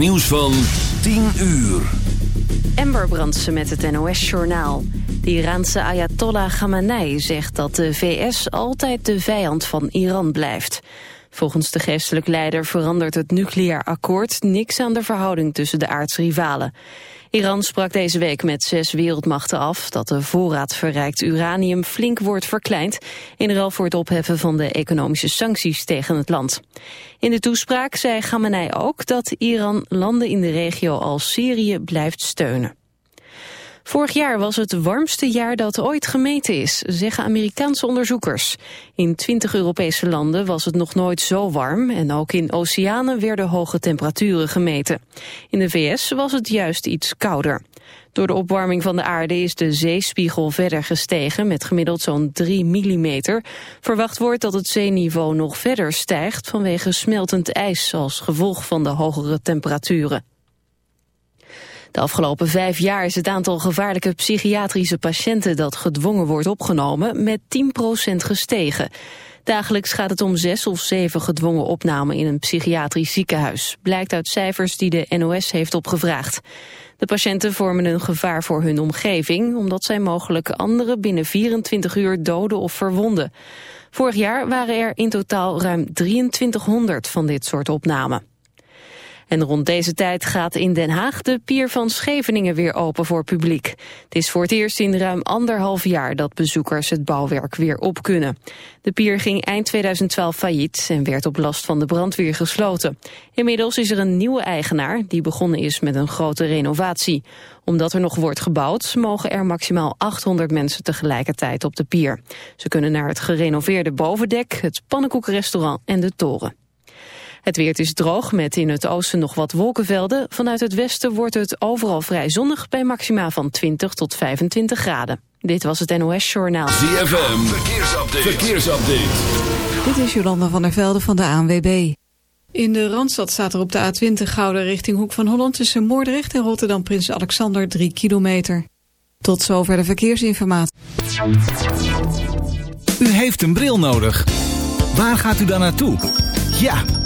Nieuws van 10 uur. Ember Brandsen met het NOS-journaal. De Iraanse Ayatollah Khamenei zegt dat de VS altijd de vijand van Iran blijft. Volgens de geestelijk leider verandert het nucleair akkoord niks aan de verhouding tussen de aardsrivalen. Iran sprak deze week met zes wereldmachten af dat de voorraad verrijkt uranium flink wordt verkleind in ruil voor het opheffen van de economische sancties tegen het land. In de toespraak zei Khamenei ook dat Iran landen in de regio als Syrië blijft steunen. Vorig jaar was het warmste jaar dat ooit gemeten is, zeggen Amerikaanse onderzoekers. In 20 Europese landen was het nog nooit zo warm en ook in oceanen werden hoge temperaturen gemeten. In de VS was het juist iets kouder. Door de opwarming van de aarde is de zeespiegel verder gestegen met gemiddeld zo'n 3 mm. Verwacht wordt dat het zeeniveau nog verder stijgt vanwege smeltend ijs als gevolg van de hogere temperaturen. De afgelopen vijf jaar is het aantal gevaarlijke psychiatrische patiënten dat gedwongen wordt opgenomen met 10% gestegen. Dagelijks gaat het om zes of zeven gedwongen opnamen in een psychiatrisch ziekenhuis. Blijkt uit cijfers die de NOS heeft opgevraagd. De patiënten vormen een gevaar voor hun omgeving... omdat zij mogelijk anderen binnen 24 uur doden of verwonden. Vorig jaar waren er in totaal ruim 2300 van dit soort opnamen. En rond deze tijd gaat in Den Haag de pier van Scheveningen weer open voor publiek. Het is voor het eerst in ruim anderhalf jaar dat bezoekers het bouwwerk weer op kunnen. De pier ging eind 2012 failliet en werd op last van de brandweer gesloten. Inmiddels is er een nieuwe eigenaar die begonnen is met een grote renovatie. Omdat er nog wordt gebouwd mogen er maximaal 800 mensen tegelijkertijd op de pier. Ze kunnen naar het gerenoveerde bovendek, het pannenkoekrestaurant en de toren. Het weer is droog met in het oosten nog wat wolkenvelden. Vanuit het westen wordt het overal vrij zonnig bij maxima van 20 tot 25 graden. Dit was het NOS Journaal. ZFM, verkeersupdate. verkeersupdate. Dit is Jolanda van der Velde van de ANWB. In de Randstad staat er op de A20 Gouden richting Hoek van Holland... tussen Moordrecht en Rotterdam Prins Alexander 3 kilometer. Tot zover de verkeersinformatie. U heeft een bril nodig. Waar gaat u dan naartoe? Ja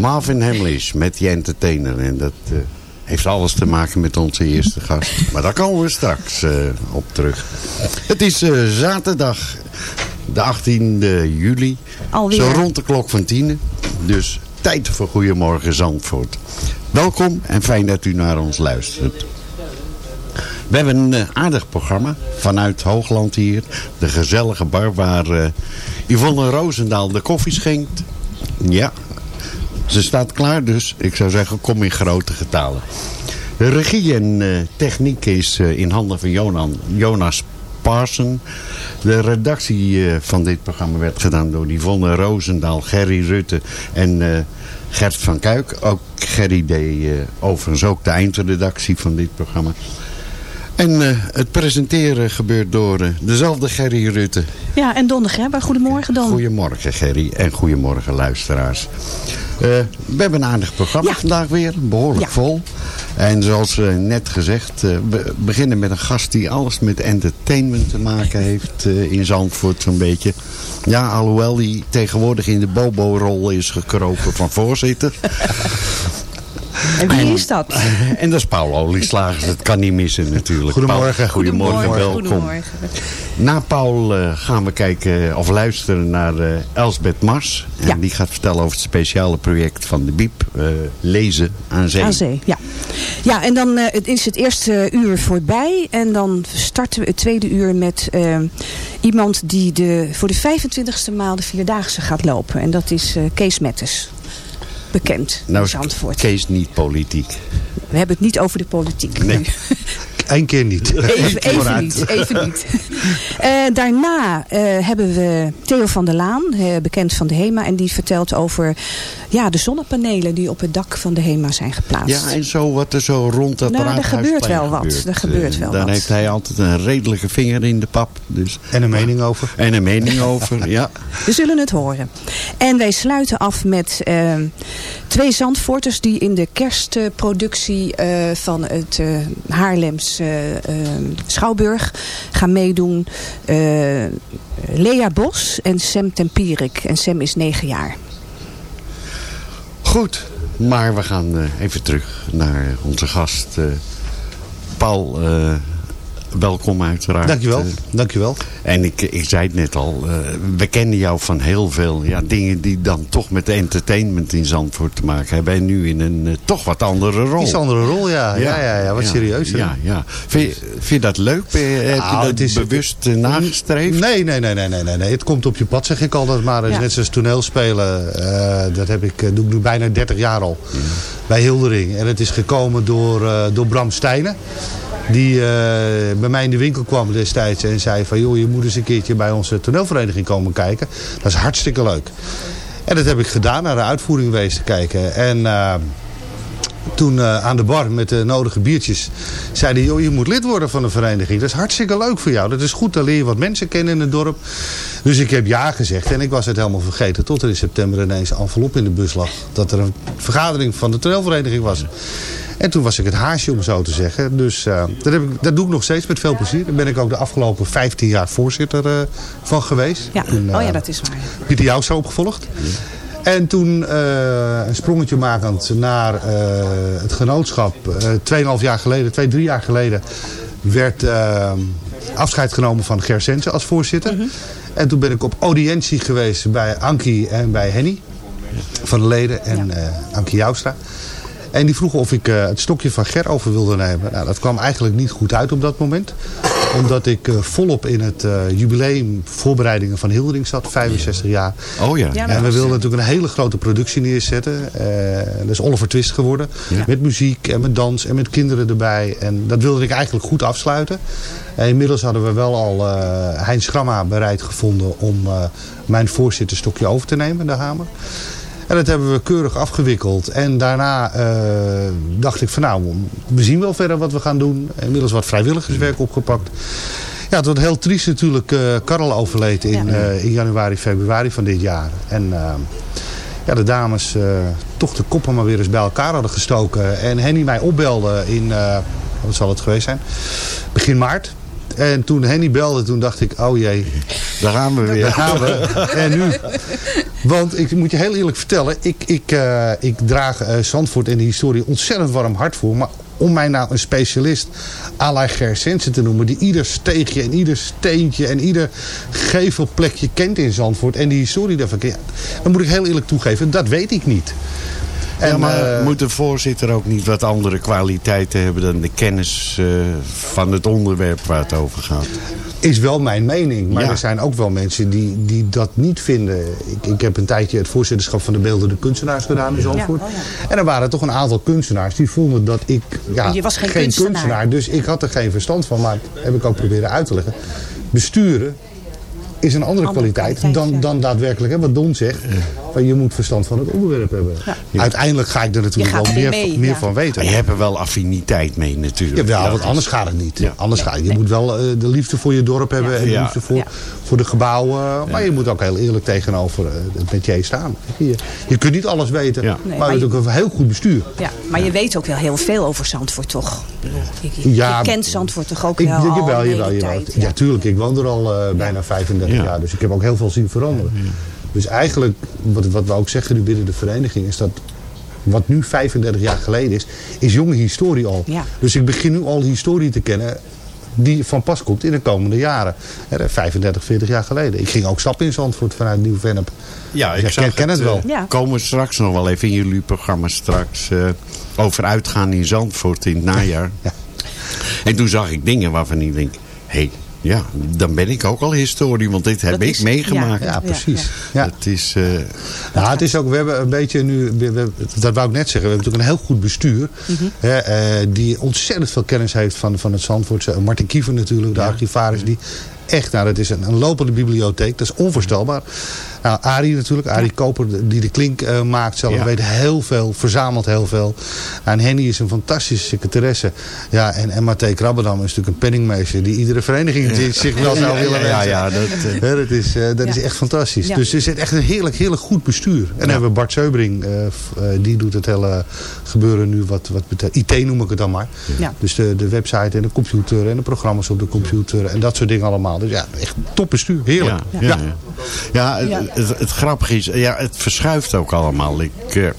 Marvin Hamlish met die entertainer. En dat uh, heeft alles te maken met onze eerste gast. Maar daar komen we straks uh, op terug. Het is uh, zaterdag de 18e juli. Alweer. Zo rond de klok van tien. Dus tijd voor Goedemorgen Zandvoort. Welkom en fijn dat u naar ons luistert. We hebben een aardig programma vanuit Hoogland hier. De gezellige bar waar uh, Yvonne Roosendaal de koffie schenkt. Ja, ze staat klaar dus. Ik zou zeggen, kom in grote getalen. De regie en uh, techniek is in handen van Jonan, Jonas Parson. De redactie van dit programma werd gedaan door Yvonne Roosendaal, Gerry Rutte en Gert van Kuik. Ook Gerry deed overigens ook de eindredactie van dit programma. En uh, het presenteren gebeurt door uh, dezelfde Gerry Rutte. Ja, en Don de. Goedemorgen Don. Goedemorgen Gerry en goedemorgen luisteraars. Uh, we hebben een aardig programma vandaag weer. Behoorlijk vol. En zoals net gezegd, we beginnen met een gast die alles met entertainment te maken heeft in Zandvoort zo'n beetje. Ja, alhoewel hij tegenwoordig in de Bobo-rol is gekropen van voorzitter. En wie is dat? En dat is Paul Olieslagers. Dat kan niet missen natuurlijk. Goedemorgen. Paul, goedemorgen, Goedemorgen. welkom. Goedemorgen. Na Paul uh, gaan we kijken of luisteren naar uh, Elsbeth Mars. En Ja. die gaat vertellen over het speciale project van de BIEB. uh, lezen aan zee. Aan zee, ja. Ja, en dan uh, het is het eerste uur voorbij. En dan starten we het tweede uur met uh, iemand die de, voor de 25ste maal de Vierdaagse gaat lopen. En dat is uh, Kees Mettes. Bekend Nou in Zandvoort. Kees niet politiek. We hebben het niet over de politiek. Nee. Eén keer niet. Even, even niet. Even niet. Eh, daarna eh, hebben we Theo van der Laan, eh, bekend van de HEMA. En die vertelt over ja, de zonnepanelen die op het dak van de HEMA zijn geplaatst. Ja, en zo wat er zo rond dat Nou, er raadhuisplein gebeurt wel wat. gebeurt. Er gebeurt wel Dan wat. heeft hij altijd een redelijke vinger in de pap. Dus. En een mening over. En een mening over, ja. We zullen het horen. En wij sluiten af met twee Zandvoorters die in de kerstproductie eh, van het eh, Haarlems Schouwburg gaan meedoen. Eh, Lea Bos en Sam Tempierik. En Sam is negen jaar. Goed, maar we gaan eh, even terug naar onze gast. eh, Paul, eh, welkom uiteraard. Dankjewel. Eh, Dankjewel. en ik, ik zei het net al, eh, we kennen jou van heel veel ja, dingen die dan toch met entertainment in Zandvoort te maken hebben. En nu in een eh, toch wat andere rol. Iets andere rol, ja. Ja, ja, ja, wat serieuzer. Ja, ja. Vind, je, vind je dat leuk? Ben je- heb Nou, je dat het is- bewust nagestreefd? Nee, nee, nee, nee, nee, nee, nee. Het komt op je pad, zeg ik altijd maar. Het is Ja. net zoals toneelspelen. eh, dat heb ik, doe ik nu bijna 30 jaar al. Bij Hildering. En het is gekomen door, eh, door Bram Stijnen. Die eh, bij mij in de winkel kwam destijds en zei van... joh, je moet eens een keertje bij onze toneelvereniging komen kijken. Dat is hartstikke leuk. En dat heb ik gedaan, naar de uitvoering te kijken. En... eh, toen eh, aan de bar met de nodige biertjes zei hij, joh, je moet lid worden van de vereniging. Dat is hartstikke leuk voor jou. Dat is goed, dan leer je wat mensen kennen in het dorp. Dus ik heb ja gezegd en ik was het helemaal vergeten. Tot er in september ineens een envelop in de bus lag. Dat er een vergadering van de toneelvereniging was. En toen was ik het haasje, om zo te zeggen. Dus eh, dat, heb ik, dat doe ik nog steeds met veel plezier. Daar ben ik ook de afgelopen 15 jaar voorzitter eh, van geweest. Ja. Oh ja, eh, dat is waar. Pieter Jouwstra opgevolgd. En toen een sprongetje makend naar het genootschap. eh 2,5 jaar geleden, 2, 3 jaar geleden werd afscheid genomen van Ger Sensen als voorzitter. En toen ben ik op audiëntie geweest bij Ankie en bij Henny. Van de leden en eh Ankie Joustra. En die vroegen of ik eh, het stokje van Ger over wilde nemen. Nou, dat kwam eigenlijk niet goed uit op dat moment. Omdat ik eh, volop in het eh, jubileum voorbereidingen van Hildering zat. 65 jaar. Oh ja. Ja, En we wilden natuurlijk een hele grote productie neerzetten. Eh, dat is Oliver Twist geworden. Met muziek en met dans en met kinderen erbij. En dat wilde ik eigenlijk goed afsluiten. En inmiddels hadden we wel al eh Heinz Gramma bereid gevonden om eh, mijn voorzitterstokje over te nemen, de Hamer. En dat hebben we keurig afgewikkeld. En daarna eh, dacht ik van nou, we zien wel verder wat we gaan doen. Inmiddels wat vrijwilligerswerk opgepakt. Ja, het wordt heel triest natuurlijk. eh Karel overleed in, Ja. eh, in januari, februari van dit jaar. En ja, de dames toch de koppen maar weer eens bij elkaar hadden gestoken. En Henny mij opbelde in, wat zal het geweest zijn? Begin maart. En toen Henny belde, toen dacht ik, oh jee. Daar gaan we weer. Daar gaan we. En nu? Want ik moet je heel eerlijk vertellen, ik, ik, uh, ik draag uh, Zandvoort en de historie ontzettend warm hart voor. Maar om mij nou een specialist à la Gersensen te noemen... die ieder steegje en ieder steentje en ieder gevelplekje kent in Zandvoort... en die historie daarvan kent, dan moet ik heel eerlijk toegeven, dat weet ik niet. En, ja, maar uh, moet de voorzitter ook niet wat andere kwaliteiten hebben... dan de kennis uh, van het onderwerp waar het over gaat? Is wel mijn mening. Maar ja. er zijn ook wel mensen die, die dat niet vinden. Ik, ik heb een tijdje het voorzitterschap van de beeldende kunstenaars gedaan in Zandvoort. Ja, oh ja. En er waren toch een aantal kunstenaars die vonden dat ik ja, Je was geen, geen kunstenaar. kunstenaar. Dus ik had er geen verstand van. Maar dat heb ik ook proberen uit te leggen. Besturen is een andere, andere kwaliteit, kwaliteit, dan, dan daadwerkelijk hè, wat Don zegt. Van je moet verstand van het onderwerp hebben. Ja. Uiteindelijk ga ik er natuurlijk wel meer, mee, meer ja. van weten. Maar je hebt er wel affiniteit mee natuurlijk. Ja, wel, want anders gaat het niet. Anders gaat het. Je moet wel uh, de liefde voor je dorp hebben en de liefde voor, voor de gebouwen. Maar je moet ook heel eerlijk tegenover uh, het métier staan. Je, je kunt niet alles weten, nee, maar, maar je hebt ook een heel goed bestuur. Ja, maar je weet ook wel heel veel over Zandvoort toch? Je, je kent Zandvoort toch ook wel ik, al jawel, jawel, jawel. Ja, tuurlijk. Ik woon er al uh, bijna 35 jaar. Dus ik heb ook heel veel zien veranderen. Dus eigenlijk, wat, wat we ook zeggen nu binnen de vereniging, is dat wat nu 35 jaar geleden is, is jonge historie al. Ja. Dus ik begin nu al historie te kennen die van pas komt in de komende jaren. 35, 40 jaar geleden. Ik ging ook stappen in Zandvoort vanuit Nieuw-Vennep. Ja, ik dus ken, ken het, het wel. Ja. Komen we straks nog wel even in jullie programma straks uh, over uitgaan in Zandvoort in het najaar. ja. En toen zag ik dingen waarvan ik denk, hé, hey, ja, dan ben ik ook al historie, want dit heb dat ik is, meegemaakt. Ja, ja precies. Ja. Het is, uh, nou, het is ook, we hebben een beetje nu, we, we, dat wou ik net zeggen, we hebben natuurlijk een heel goed bestuur. Mm -hmm. hè, uh, die ontzettend veel kennis heeft van, van het Zandvoortse. Martin Kiever natuurlijk, de archivaris, die echt, nou dat is een, een lopende bibliotheek, dat is onvoorstelbaar. Nou, Arie natuurlijk, Arie Koper die de klink uh, maakt zelf, ja. weet heel veel, verzamelt heel veel. En Henny is een fantastische secretaresse. Ja, en, en Matthé is natuurlijk een penningmeester die iedere vereniging zich wel zou willen ja, ja, dat, uh, dat, is, uh, dat is echt fantastisch. Dus er zit echt een heerlijk, heerlijk goed bestuur. En dan hebben we Bart Seubring, die doet het hele gebeuren nu wat, wat betreft. IT noem ik het dan maar. Dus de, de website en de computer en de programma's op de computer en dat soort dingen allemaal. Dus ja, echt top bestuur. Heerlijk. ja. ja. Het, het, grappige is, ja, het verschuift ook allemaal. Ik, uh,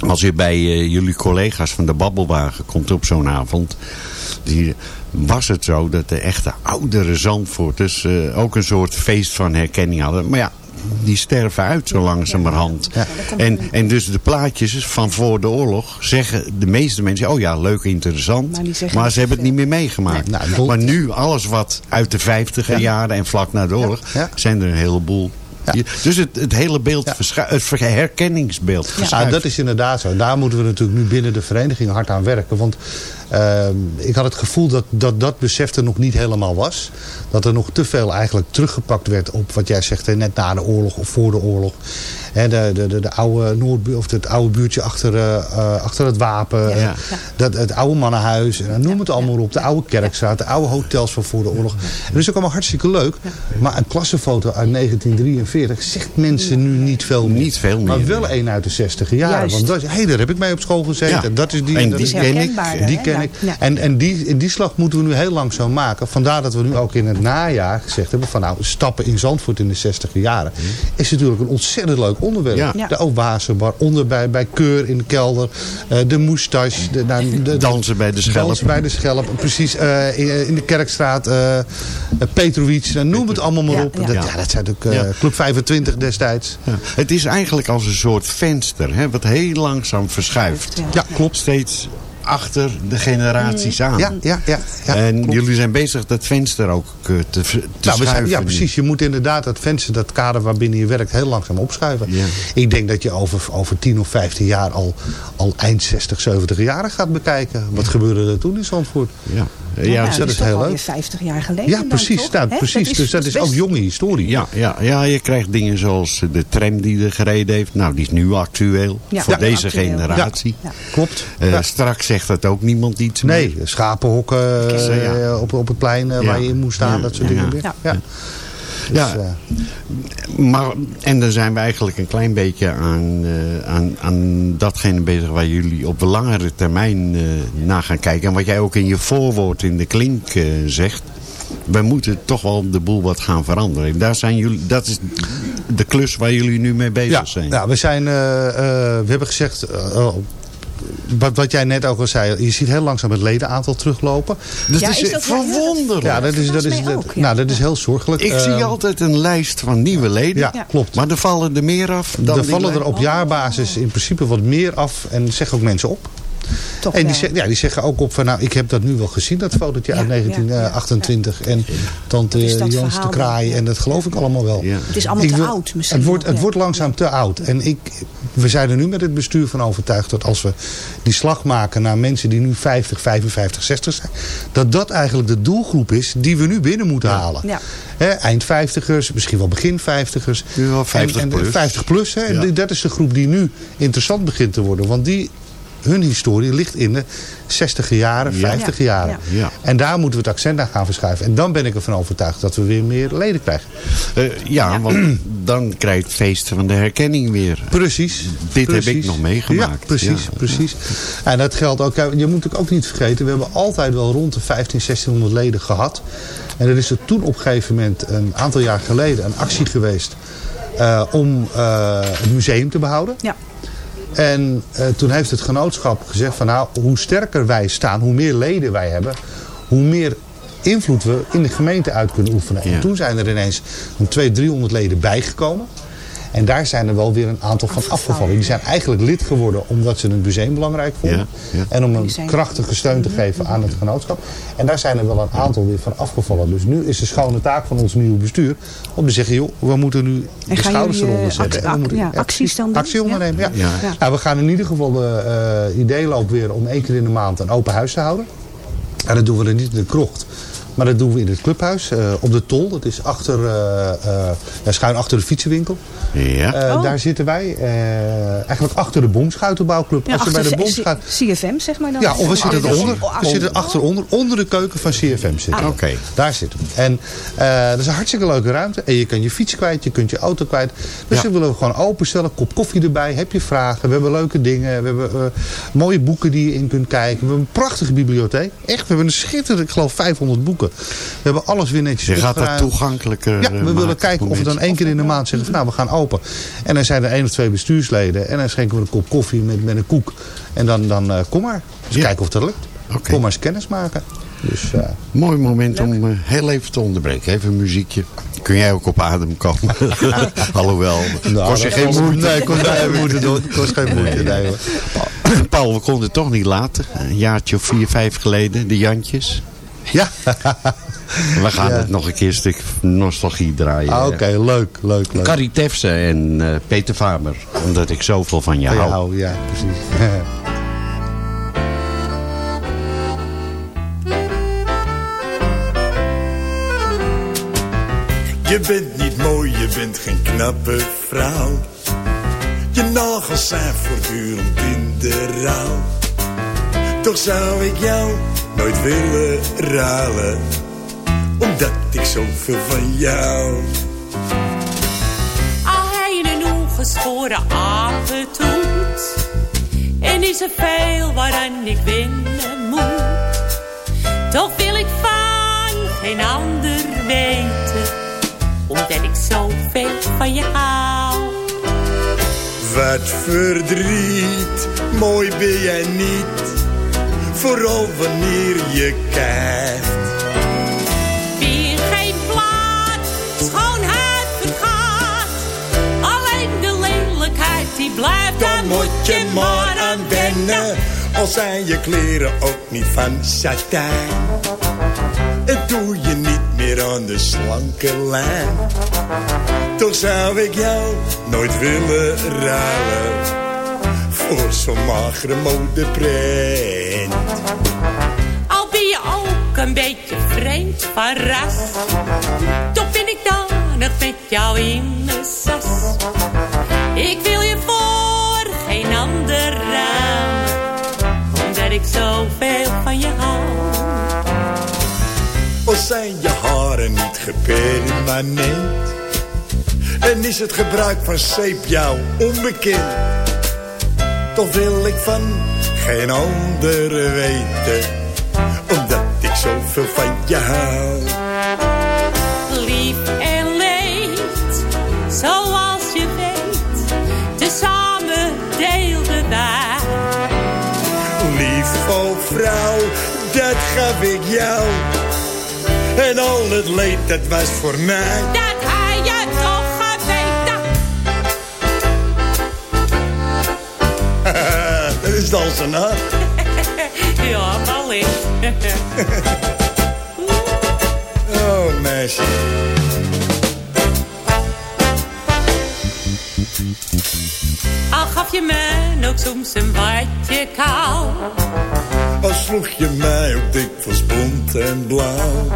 als je bij uh, jullie collega's van de Babbelwagen komt op zo'n avond... Die, was het zo dat de echte oudere Zandvoorters uh, ook een soort feest van herkenning hadden. Maar ja, die sterven uit zo langzamerhand. Ja. En, en dus de plaatjes van voor de oorlog zeggen de meeste mensen... oh ja, leuk, interessant. Maar, maar ze hebben het niet meer meegemaakt. Nee, nou, maar nu, alles wat uit de vijftiger jaren en vlak na de oorlog... zijn er een heleboel ja. Dus het, het hele beeld, ja. het herkenningsbeeld ja. dat is inderdaad zo. Daar moeten we natuurlijk nu binnen de vereniging hard aan werken. Want uh, ik had het gevoel dat, dat dat besef er nog niet helemaal was. Dat er nog te veel eigenlijk teruggepakt werd op wat jij zegt, net na de oorlog of voor de oorlog. De, de, de, de, oude Noord, of het oude buurtje achter, uh, achter het wapen. Ja, ja. Dat, het oude mannenhuis. En noem het allemaal op. De oude kerkstraat. De oude hotels van voor de oorlog. En dat is ook allemaal hartstikke leuk. Maar een klassenfoto uit 1943 zegt mensen nu niet veel meer. Niet veel meer. Maar wel een uit de 60 jaren. Want dat, hey, daar heb ik mee op school gezeten. En dat is die, en dat die is, ken ik. Die ken ik. En, en die, in die slag moeten we nu heel langzaam maken. Vandaar dat we nu ook in het najaar gezegd hebben. Van nou, stappen in Zandvoort in de 60 jaren. Is natuurlijk een ontzettend leuk onderwerp. Ja. De oasebar, onder bij, bij Keur in de kelder. Uh, de moustache. De, nou, de, dansen bij de Schelp. Dansen bij de Schelp. Precies, uh, in, in, de Kerkstraat. Uh, Petrovic. Nou, noem het allemaal maar op. Ja, dat, ja. dat zijn natuurlijk Club 25 destijds. Het is eigenlijk als een soort venster. Hè, wat heel langzaam verschuift. Ja, klopt. Steeds achter de generaties aan. Ja, ja, ja. ja en klopt. jullie zijn bezig dat venster ook te, te nou, schuiven. Zijn, ja, precies. Je moet inderdaad dat venster, dat kader waarbinnen je werkt, heel langzaam opschuiven. Ja. Ik denk dat je over, over 10 of 15 jaar al, al eind 60, 70 jaren gaat bekijken. Wat gebeurde er toen in Zandvoort? Ja. Ja, ja, dat, dat is heel leuk. 50 jaar geleden. Ja, precies. Nou, precies. Dat is, dus dat is ook jonge historie. Ja, ja, ja, je krijgt dingen zoals de tram die er gereden heeft. Nou, die is nu actueel. Ja. Voor ja, deze actueel. generatie. Ja. Klopt. Uh, straks zegt dat ook niemand iets meer. Nee, schapenhokken uh, op, op het plein uh, waar je in moest staan. Dat soort dingen meer. Ja. Dus, ja, maar, en dan zijn we eigenlijk een klein beetje aan, uh, aan, aan datgene bezig waar jullie op de langere termijn uh, naar gaan kijken. En wat jij ook in je voorwoord in de klink uh, zegt. we moeten toch wel de boel wat gaan veranderen. Daar zijn jullie, dat is de klus waar jullie nu mee bezig ja, zijn. Ja, we, zijn, uh, uh, we hebben gezegd, uh, wat, wat jij net ook al zei, je ziet heel langzaam het ledenaantal teruglopen. Dus ja, is, is dat verwonderlijk. Ja, dat is, dat is, dat, ook, ja. nou, dat is heel zorgelijk. Ik zie altijd een lijst van nieuwe leden. Ja, klopt. Maar er vallen er meer af dan Er vallen er op jaarbasis in principe wat meer af en zeggen ook mensen op. Toch en die, zeg, ja, die zeggen ook op van nou, ik heb dat nu wel gezien, dat fotootje ja, uit 1928. Ja, ja. En tante Jans te kraaien. En dat geloof ik allemaal wel. Het is allemaal ik te wil, oud misschien. Het wordt, het wordt langzaam te oud. En ik, we zijn er nu met het bestuur van overtuigd dat als we die slag maken naar mensen die nu 50, 55, 60 zijn. Dat dat eigenlijk de doelgroep is die we nu binnen moeten halen. He, eind 50ers, misschien wel begin 50ers. Ja, 50 en, en plus. 50 plus. He, en dat is de groep die nu interessant begint te worden. Want die hun historie ligt in de 60 jaren, 50 ja. jaren. Ja. En daar moeten we het accent aan gaan verschuiven. En dan ben ik ervan overtuigd dat we weer meer leden krijgen. Uh, ja, want dan krijg je het feest van de herkenning weer. Precies. Dit precies. heb ik nog meegemaakt. Ja, precies. precies. En dat geldt ook, je moet ook niet vergeten, we hebben altijd wel rond de 15, 1600 leden gehad. En er is er toen op een gegeven moment, een aantal jaar geleden, een actie geweest uh, om uh, het museum te behouden. Ja. En uh, toen heeft het genootschap gezegd van nou, hoe sterker wij staan, hoe meer leden wij hebben, hoe meer invloed we in de gemeente uit kunnen oefenen. Ja. En toen zijn er ineens een 200, 300 leden bijgekomen. En daar zijn er wel weer een aantal van afgevallen. Die zijn eigenlijk lid geworden omdat ze het museum belangrijk vonden. Ja, ja. En om een krachtige steun te geven aan het genootschap. En daar zijn er wel een aantal weer van afgevallen. Dus nu is de schone taak van ons nieuwe bestuur om te zeggen, joh, we moeten nu en de schouders eronder zetten. Actie, en we moeten, ja, acties dan doen? Actie ondernemen, ja. ja. Nou, we gaan in ieder geval de uh, ideeloop weer om één keer in de maand een open huis te houden. En dat doen we dan niet in de krocht. Maar dat doen we in het clubhuis, uh, op de Tol. Dat is achter, uh, uh, schuin achter de fietsenwinkel. Ja. Oh. Daar zitten wij. eigenlijk achter de bomschuitenbouwclub. Ja, Als je bij de bomschuit... CFM, zeg maar dan? Ja, of we zitten eronder. We zitten achteronder, onder de keuken van CFM zitten. Ah. Oké. Okay. Daar zitten we. En dat is een hartstikke leuke ruimte. En je kan je fiets kwijt, je kunt je auto kwijt. Dus ja. we willen we gewoon openstellen. Kop koffie erbij. Heb je vragen? We hebben leuke dingen. We hebben mooie boeken die je in kunt kijken. We hebben een prachtige bibliotheek. Echt, we hebben een schitterende, ik geloof 500 boeken. We hebben alles weer netjes Je gaat dat toegankelijker Ja, we willen kijken of we dan één keer in de maand zeggen van nou we gaan open. En dan zijn er één of twee bestuursleden. En dan schenken we een kop koffie met, met een koek. En dan, dan uh, kom maar. Dus ja. kijken of dat lukt. Okay. Kom maar eens kennis maken. Dus, uh, Mooi moment Leuk. om uh, heel even te onderbreken. Even een muziekje. Kun jij ook op adem komen? Alhoewel, nou, kost je geen moeite. Nee, kost geen moeite. Kost geen moeite. Nee, hoor. Paul, we konden het toch niet laten. Een jaartje of vier, vijf geleden. De Jantjes. Ja. We gaan ja. het nog een keer een stuk nostalgie draaien. Ah, Oké, okay. leuk, leuk, leuk. Carrie Tefse en uh, Peter Faber. Omdat ik zoveel van je van hou. hou. Ja, precies. Je bent niet mooi, je bent geen knappe vrouw. Je nagels zijn voortdurend in de rouw. Toch zou ik jou nooit willen ruilen. Omdat ik zoveel van jou. Al hij een ongeschoren apentoet. En is er veel waaraan ik winnen moet. Toch wil ik van geen ander weten. Omdat ik zoveel van je hou. Wat verdriet, mooi ben jij niet. Vooral wanneer je kijkt. Wie geen schoonheid vergaat. Alleen de lelijkheid die blijft. Dan moet je maar aan wennen. Al zijn je kleren ook niet van satijn. Het doe je niet meer aan de slanke lijn. Toch zou ik jou nooit willen ruilen. Voor zo'n magere modeprint. Een beetje vreemd van ras. Toch ben ik dan nog met jou in mijn sas. Ik wil je voor geen ander ruilen. Omdat ik zoveel van je hou. Al zijn je haren niet gepermanent. En is het gebruik van zeep jou onbekend. Toch wil ik van geen ander weten. Omdat veel van je. Lief en leed, zoals je weet, tezamen deelde wij. Lief, o vrouw, dat gaf ik jou. En al het leed, dat was voor mij. Dat hij je toch geweten. dat is al zijn. Ja, wellicht. Oh, meisje. Al gaf je me ook soms een watje kaal. Al sloeg je mij ook dikwijls bont en blauw.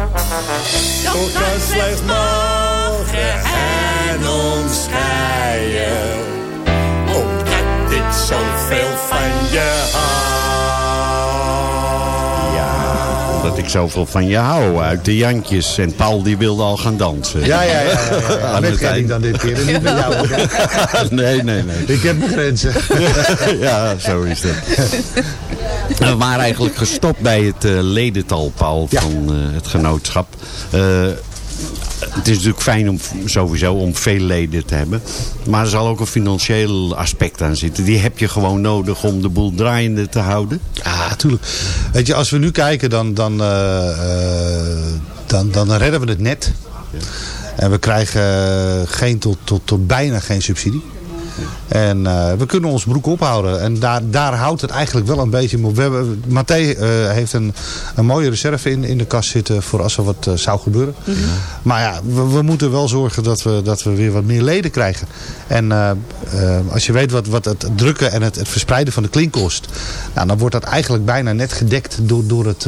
Toch kan slechts morgen en ons scheiden. Omdat ik zoveel van je hou. Omdat ik zoveel van je hou. Uit de Jantjes. En Paul die wilde al gaan dansen. Ja, ja, ja. ja, ja. Ken ik dan dit keer. Niet met jou. nee, nee, nee. Ik heb mijn grenzen. ja, zo is het. We waren eigenlijk gestopt bij het eh, ledental, Paul, van eh, het genootschap. Het is natuurlijk fijn om sowieso om veel leden te hebben. Maar er zal ook een financieel aspect aan zitten. Die heb je gewoon nodig om de boel draaiende te houden. Ja, natuurlijk. Weet je, als we nu kijken, dan, dan, eh, eh, dan, dan redden we het net. En we krijgen geen tot, tot, tot bijna geen subsidie. En eh, we kunnen ons broek ophouden. En daar, daar houdt het eigenlijk wel een beetje op. We hebben, Mathé eh, heeft een, een mooie reserve in, in de kast zitten voor als er wat eh, zou gebeuren. Maar ja, we, we moeten wel zorgen dat we, dat we weer wat meer leden krijgen. En als je weet wat, wat het drukken en het, het verspreiden van de klink kost. Nou, dan wordt dat eigenlijk bijna net gedekt door, door, het,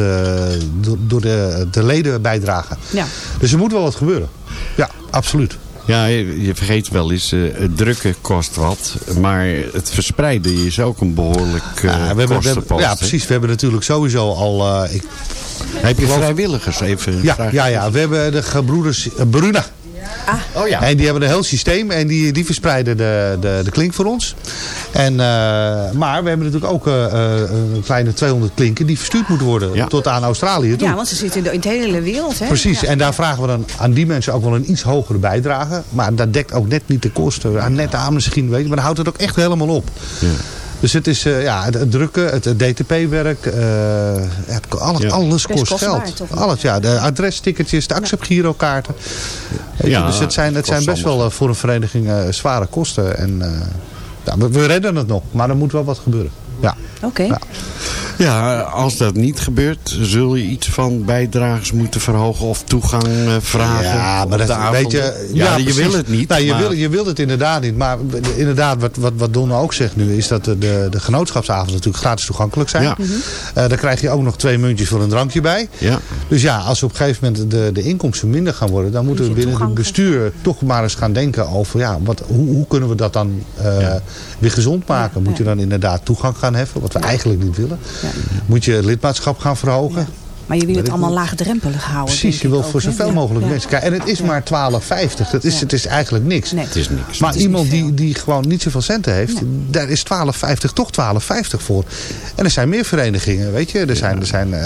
door, door de, de ledenbijdrage. Ja. Dus er moet wel wat gebeuren. Ja, absoluut. Ja, je, je vergeet wel eens, eh, het drukken kost wat. Maar het verspreiden is ook een behoorlijk eh Ja, we hebben, we hebben- kostenpost, ja, precies. We hebben natuurlijk sowieso al... eh, ik, Heb je geloof- vrijwilligers even? ja, ja, ja, we hebben de gebroeders eh, Bruna. Oh ja. En die hebben een heel systeem en die, die verspreiden de, de, de klink voor ons. En, eh, maar we hebben natuurlijk ook eh, eh, een kleine 200 klinken die verstuurd moeten worden Ja. tot aan Australië toe. Ja, want ze zitten in de, hele wereld. Hè? Precies, Ja. en daar vragen we dan aan die mensen ook wel een iets hogere bijdrage. Maar dat dekt ook net niet de kosten. Aan net aan misschien, weet je. Maar dan houdt het ook echt helemaal op. Dus het is eh, ja, het, het drukken, het, het DTP-werk, eh, het- alles, Ja. alles kost geld. Alles, ja. De adrestickertjes, de acceptgirokaarten. Ja, dus het zijn, het zijn best wel eh, voor een vereniging eh, zware kosten. En eh, ja, we, we redden het nog, maar er moet wel wat gebeuren. Ja. Oké. Ja. Ja, als dat niet gebeurt, zul je iets van bijdragers moeten verhogen of toegang eh, vragen. Ja, maar dat avonden. weet je. Ja, je wil het niet. Nou, je, maar- wil, je wil het inderdaad niet. Maar inderdaad, wat, wat, wat Don ook zegt nu, is dat de, de, de genootschapsavonden natuurlijk gratis toegankelijk zijn. Ja. Eh, daar krijg je ook nog twee muntjes voor een drankje bij. Ja. Dus ja, als op een gegeven moment de, de inkomsten minder gaan worden, dan moeten we binnen het bestuur toch maar eens gaan denken over ja, wat, hoe, hoe kunnen we dat dan eh, weer gezond maken? Moet je dan inderdaad toegang gaan heffen, wat we eigenlijk niet willen? Moet je lidmaatschap gaan verhogen? Maar je wil het allemaal laagdrempelig houden. Precies, je ik wil ook, voor zoveel Ja, mogelijk ja. mensen kijken. En het is Ja. maar 12,50. Dat is, Ja. Het is eigenlijk niks. Nee. Het is niks. Maar is iemand die, die gewoon niet zoveel centen heeft, daar is 12,50 toch 12,50 voor. En er zijn meer verenigingen, weet je. Er zijn, er zijn, eh,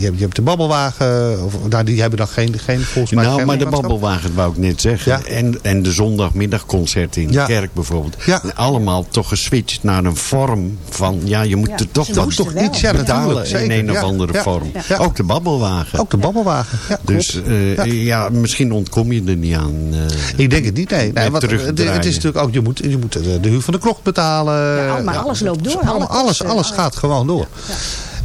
je, hebt, je hebt de babbelwagen, of, nou, die hebben dan geen, geen volgens mij Nou, geen maar de babbelwagen wou ik net zeggen. Ja. En, en de zondagmiddagconcerten in de kerk bijvoorbeeld. Ja. Allemaal toch geswitcht naar een vorm van... Ja, je moet Ja, er toch wat Toch iets, ja betalen natuurlijk. in een of andere ja, vorm. ja. Ook de babbelwagen. Ook de babbelwagen, ja. Dus eh, ja. misschien ontkom je er niet aan. eh. Ik denk het niet, nee. nee want het, terugdraaien. het is natuurlijk ook, je moet, je moet de, huur van de krocht betalen. Ja, maar alles loopt door. Alles, alles alle- gaat gewoon door.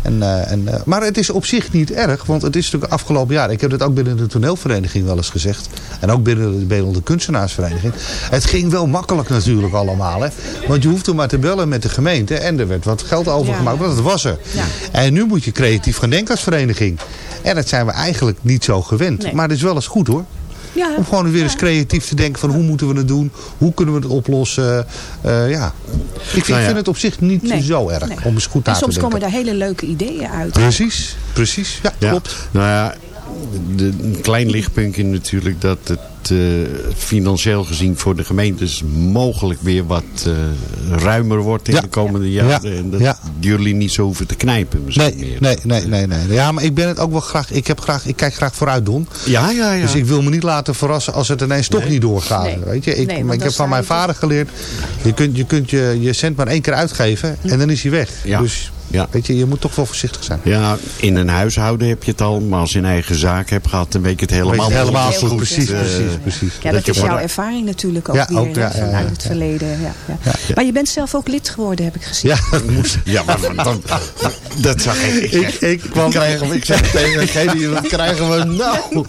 En, eh, en, eh, maar het is op zich niet erg, want het is natuurlijk afgelopen jaar. Ik heb het ook binnen de toneelvereniging wel eens gezegd. En ook binnen de, binnen de kunstenaarsvereniging. Het ging wel makkelijk natuurlijk allemaal. Hè? Want je hoefde maar te bellen met de gemeente. En er werd wat geld overgemaakt, want het was er. Ja. En nu moet je creatief gaan denken als vereniging. En dat zijn we eigenlijk niet zo gewend. Nee. Maar het is wel eens goed hoor. Ja. Om gewoon weer eens creatief te denken van hoe moeten we het doen? Hoe kunnen we het oplossen? Eh, ja. Ik vind, Nou ja. vind het op zich niet Nee. zo erg Nee. om eens goed na En te soms denken. komen daar hele leuke ideeën uit. Precies, precies. Ja, Ja. klopt. Nou ja, de, een klein lichtpuntje natuurlijk dat het eh, financieel gezien voor de gemeentes mogelijk weer wat eh, ruimer wordt in Ja. de komende jaren. Ja. En dat Ja. jullie niet zo hoeven te knijpen misschien Nee, meer. nee, nee, nee, nee. Ja, maar ik ben het ook wel graag. Ik, heb graag, ik kijk graag vooruit, Don. Ja, ja, ja. Dus ik wil me niet laten verrassen als het ineens toch niet doorgaat. Nee. Weet je? Ik, ik heb van mijn vader geleerd. Je kunt je, kunt je, je cent maar één keer uitgeven en dan is hij weg. Ja. Dus Ja. Weet je, je moet toch wel voorzichtig zijn. Ja, in een huishouden heb je het al. Maar als je een eigen zaak hebt gehad, dan weet je het helemaal, Weet helemaal goed. goed, Precies, eh, precies, precies. Ja, dat, je is jouw ervaring natuurlijk ook Ja, weer ook, ja, het ja. verleden. Ja, ja. Maar je bent zelf ook lid geworden, heb ik gezien. Ja, dat moest. Ja, maar dan, dat zag ik. Ik, Ik, ik kwam... krijgen ik zeg tegen degene, wat krijgen we nou?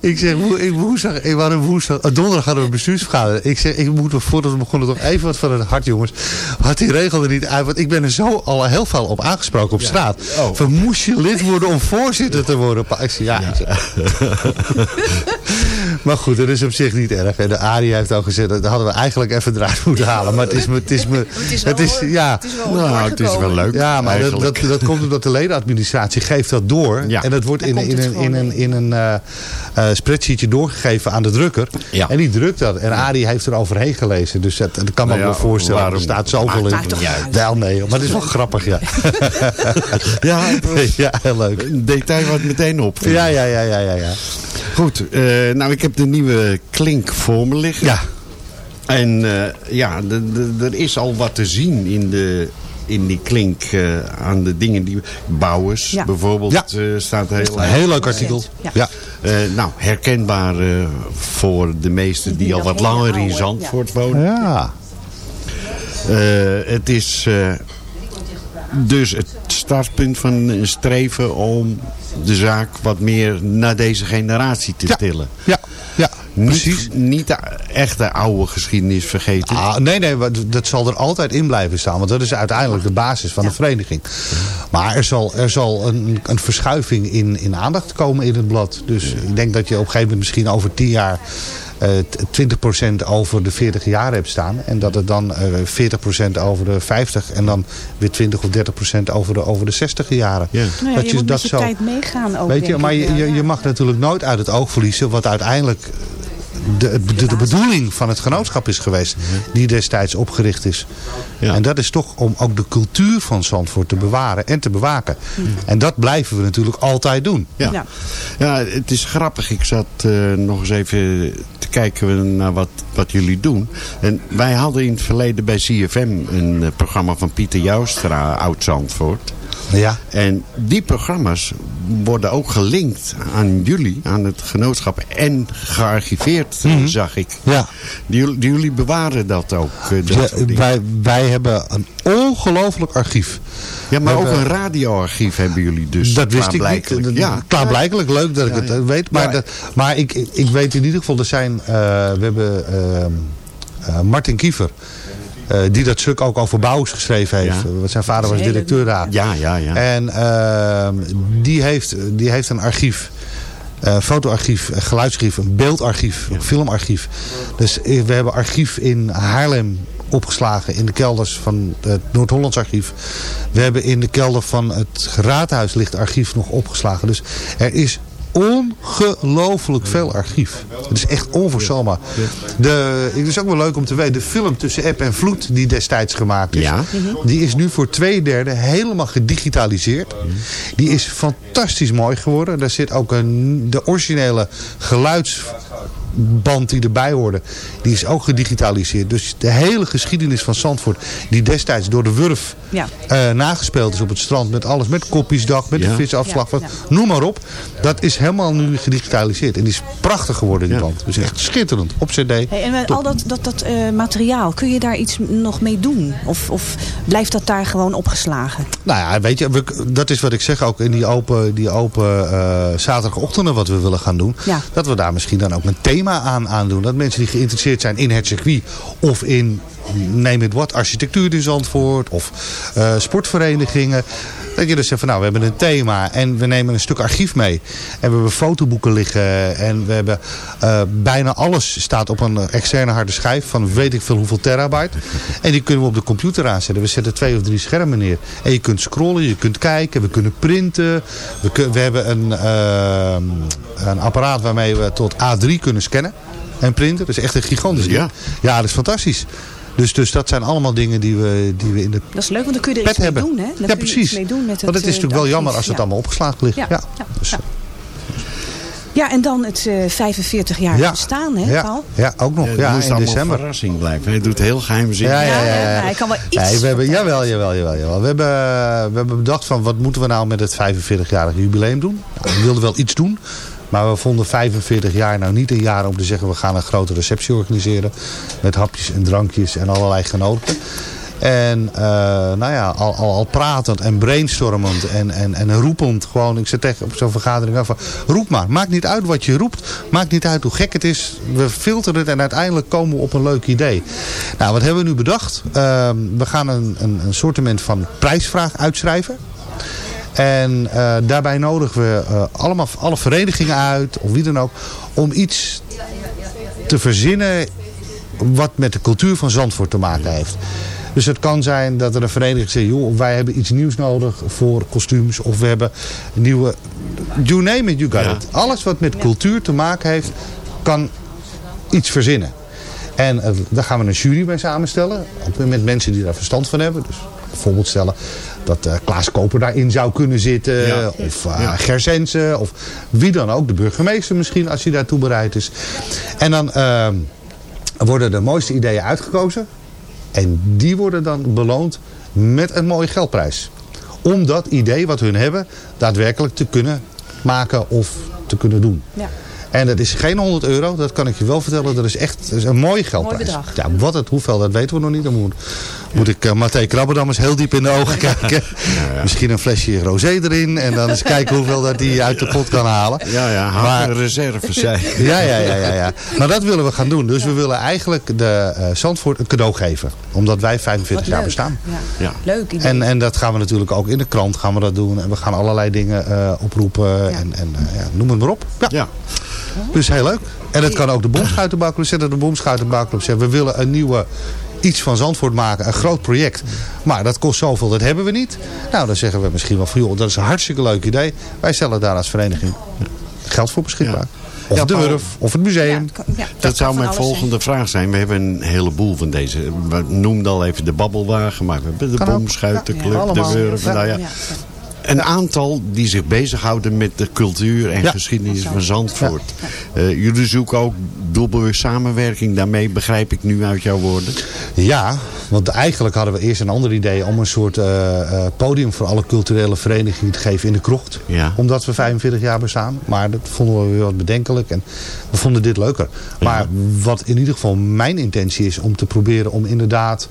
Ik zeg, woe- ik, woensdag, ik wou een woensdag, eh, donderdag hadden we een bestuursvergadering. Ik zeg, ik moet me voordat we begonnen toch even wat van het hart, jongens. Had die regel er niet uit, want ik ben er zo al heel veel op aangesproken op straat. Oh. Van, moest je lid worden om voorzitter te worden? Ik ja. maar goed, dat is op zich niet erg. En de Arie heeft al gezegd, dat hadden we eigenlijk even eruit moeten halen. Maar het is me, het is me, het is, ja. Nou, het is wel leuk. Ja, maar dat, dat, dat komt omdat de ledenadministratie geeft dat door. Ja. En dat wordt in, in, het een, in een, in een eh, eh, spreadsheetje doorgegeven aan de drukker. Ja. En die drukt dat. En Adi heeft er overheen gelezen. Dus dat, dat kan me Nou ook ja, wel voorstellen. waarom- Er staat zoveel in. Maakt toch niet uit. Wel nee, maar het is wel grappig, ja. Ja, ja, heel leuk. een detail wat meteen op. Ja, ja, ja, ja, ja. ja. Goed, eh, nou ik heb de nieuwe klink voor me liggen. Ja. En eh, ja, er is al wat te zien in, de, in die klink eh, aan de dingen die... Bouwers Ja. bijvoorbeeld Ja. eh, staat heel Een heel leuk artikel. Ja. Ja. Eh, nou, herkenbaar eh, voor de meesten die Die al wat langer in Zandvoort wonen. Ja. Eh, het is dus het startpunt van een streven om de zaak wat meer naar deze generatie te Ja. tillen. Ja, ja, precies. Niet, niet de echte oude geschiedenis vergeten. Ah, nee, nee, dat zal er altijd in blijven staan. Want dat is uiteindelijk de basis van de vereniging. Maar er zal, er zal een, een verschuiving in, in aandacht komen in het blad. Dus ik denk dat je op een gegeven moment misschien over tien jaar... eh, t- 20% over de 40 jaar hebt staan. En dat het dan eh 40% over de 50 en dan weer 20 of 30% over de, over de 60 jaren. Ja. Nou ja, Dat je moet met je zo- tijd meegaan ook, Weet je, maar je, je mag natuurlijk nooit uit het oog verliezen wat uiteindelijk de, de, de bedoeling van het genootschap is geweest. Die destijds opgericht is. Ja. En dat is toch om ook de cultuur van Zandvoort te bewaren en te bewaken. En dat blijven we natuurlijk altijd doen. Ja. Ja. Het is grappig. Ik zat eh, nog eens even te kijken naar wat, wat jullie doen. En wij hadden in het verleden bij CFM een eh, programma van Pieter Joustra, Oud-Zandvoort. Ja. En die programma's worden ook gelinkt aan jullie, aan het genootschap. En gearchiveerd, eh, zag ik. Ja. Die, jullie- die jullie bewaren dat ook. eh, dat Ja, wij, wij hebben een ongelooflijk archief. ja, maar ook een radioarchief hebben jullie dus. dat wist ik niet. Ja. Klaarblijkelijk, leuk dat ik Ja, het eh, weet. Maar, dat, maar ik, ik, weet in ieder geval, er zijn, eh, we hebben ehm, eh, Martin Kiefer. Eh, die dat stuk ook over bouwers geschreven heeft. Ja. Want Zijn vader was directeur daar. Ja, ja, ja. En ehm, die, heeft, die heeft een archief. eh, fotoarchief, geluidsarchief, een beeldarchief, een filmarchief. Dus eh, we hebben archief in Haarlem opgeslagen in de kelders van het Noord-Hollands archief. We hebben in de kelder van het Raadhuis ligt archief nog opgeslagen. Dus er is ongelooflijk veel archief. Het is echt onvoorstelbaar. De, het is ook wel leuk om te weten, de film tussen App en Vloed die destijds gemaakt is, Ja. die is nu voor twee derde helemaal gedigitaliseerd. Die is fantastisch mooi geworden. Daar zit ook een, de originele geluidsband die erbij hoorde, die is ook gedigitaliseerd. Dus de hele geschiedenis van Zandvoort, die destijds door de Wurf Ja. eh, nagespeeld is op het strand met alles, met koppiesdag, met de visafslag, Ja, wat- ja. noem maar op. Dat is helemaal nu gedigitaliseerd. En die is prachtig geworden, die band. Dus echt schitterend. Op cd. Hey, en met al dat, dat, dat eh, materiaal, kun je daar iets nog mee doen? Of, of blijft dat daar gewoon opgeslagen? Nou ja, weet je, we, dat is wat ik zeg ook in die open, die open eh, zaterdagochtenden wat we willen gaan doen. Ja. Dat we daar misschien dan ook een thema aan, aan doen. Dat mensen die geïnteresseerd zijn in het circuit of in, neem het wat, architectuur in Zandvoort of eh, sportverenigingen. Dat je dus zegt van nou, we hebben een thema en we nemen een stuk archief mee. En we hebben fotoboeken liggen en we hebben eh, bijna alles staat op een externe harde schijf van weet ik veel hoeveel terabyte. En die kunnen we op de computer aanzetten. We zetten twee of drie schermen neer. En je kunt scrollen, je kunt kijken, we kunnen printen. We, we hebben een, eh, een apparaat waarmee we tot A3 kunnen scannen en printen. Dat is echt een gigantisch ding. Ja. Ja, dat is fantastisch. Dus, dus dat zijn allemaal dingen die we, die we in de Dat is leuk, want dan kun je er iets mee hebben. doen. Hè? Dan ja, kun je iets precies. mee doen met het, Want het is eh, natuurlijk wel jammer als het Ja. allemaal opgeslagen ligt. Ja, Ja. ja, Dus, ja. Ja, en dan het eh 45 jaar Ja. bestaan, hè Ja, Paul? ja, ook nog. Ja, in december. verrassing blijven. Hij doet heel geheimzinnig. Ja, ja, ja. ja, Ja, hij kan wel iets Nee, we hebben, jawel, jawel, jawel, jawel. We hebben, we hebben bedacht van wat moeten we nou met het 45-jarig jubileum doen. Nou, we wilden wel iets doen. Maar we vonden 45 jaar nou niet een jaar om te zeggen... we gaan een grote receptie organiseren. Met hapjes en drankjes en allerlei genodigden. En eh, nou ja, al, al, al pratend en brainstormend en, en, en roepend. Gewoon, ik zit tegen op zo'n vergadering af van... roep maar, maakt niet uit wat je roept. Maakt niet uit hoe gek het is. We filteren het en uiteindelijk komen we op een leuk idee. Nou, wat hebben we nu bedacht? Ehm, we gaan een, een, een van prijsvraag uitschrijven. En eh, daarbij nodigen we eh, allemaal, alle verenigingen uit, of wie dan ook, om iets te verzinnen wat met de cultuur van Zandvoort te maken heeft. Dus het kan zijn dat er een vereniging zegt, joh, wij hebben iets nieuws nodig voor kostuums. Of we hebben nieuwe, you name it, you got Ja. it. Alles wat met cultuur te maken heeft, kan iets verzinnen. En eh, daar gaan we een jury bij samenstellen. Met mensen die daar verstand van hebben. Dus bijvoorbeeld stellen dat eh, Klaas Koper daarin zou kunnen zitten. Ja. Of eh Ja. Gersense. Of wie dan ook. De burgemeester misschien als hij daartoe bereid is. En dan eh, worden de mooiste ideeën uitgekozen. En die worden dan beloond met een mooie geldprijs. Om dat idee wat hun hebben daadwerkelijk te kunnen maken of te kunnen doen. Ja. En dat is geen 100 euro, dat kan ik je wel vertellen. Dat is echt dat is een mooie geldprijs. bedrag. Ja, wat het, hoeveel, dat weten we nog niet. Dan moet, moet ik uh, Matthé Krabberdam eens heel diep in de ogen kijken. Misschien een flesje rosé erin. En dan eens kijken hoeveel dat hij uit de pot kan halen. Ja, ja, Maar- een reserve, zei Ja, ja, ja, ja, ja. Maar dat willen we gaan doen. Dus we willen eigenlijk de eh, Zandvoort een cadeau geven. Omdat wij 45 Wat jaar leuk. bestaan. Ja. Ja. Leuk idee. En, en dat gaan we natuurlijk ook in de krant gaan we dat doen. En we gaan allerlei dingen eh, oproepen. En, en eh, ja, noem het maar op. Ja. Dus heel leuk. En dat kan ook de Bomschuitenbouwclub zeggen. De Bomschuitenbouwclub zegt, we willen een nieuwe iets van Zandvoort maken. Een groot project. Maar dat kost zoveel, dat hebben we niet. Nou, dan zeggen we misschien wel van, joh, dat is een hartstikke leuk idee. Wij stellen daar als vereniging geld voor beschikbaar. Of Ja, de Paul. Wurf, of het museum. Ja, ja, Dat zou mijn volgende vraag zijn. We hebben een heleboel van deze. We noemden al even de babbelwagen, maar we hebben de bomschuitenclub, Ja, de. Wurf. Ja. Nou. Ja. Een aantal die zich bezighouden met de cultuur en Ja. geschiedenis van Zandvoort. Eh, jullie zoeken ook doelbewust samenwerking daarmee, begrijp ik nu uit jouw woorden. Ja, want eigenlijk hadden we eerst een ander idee om een soort eh, eh, podium voor alle culturele verenigingen te geven in de krocht. Ja. Omdat we 45 jaar bestaan. Maar dat vonden we weer wat bedenkelijk en we vonden dit leuker. Maar wat in ieder geval mijn intentie is om te proberen om inderdaad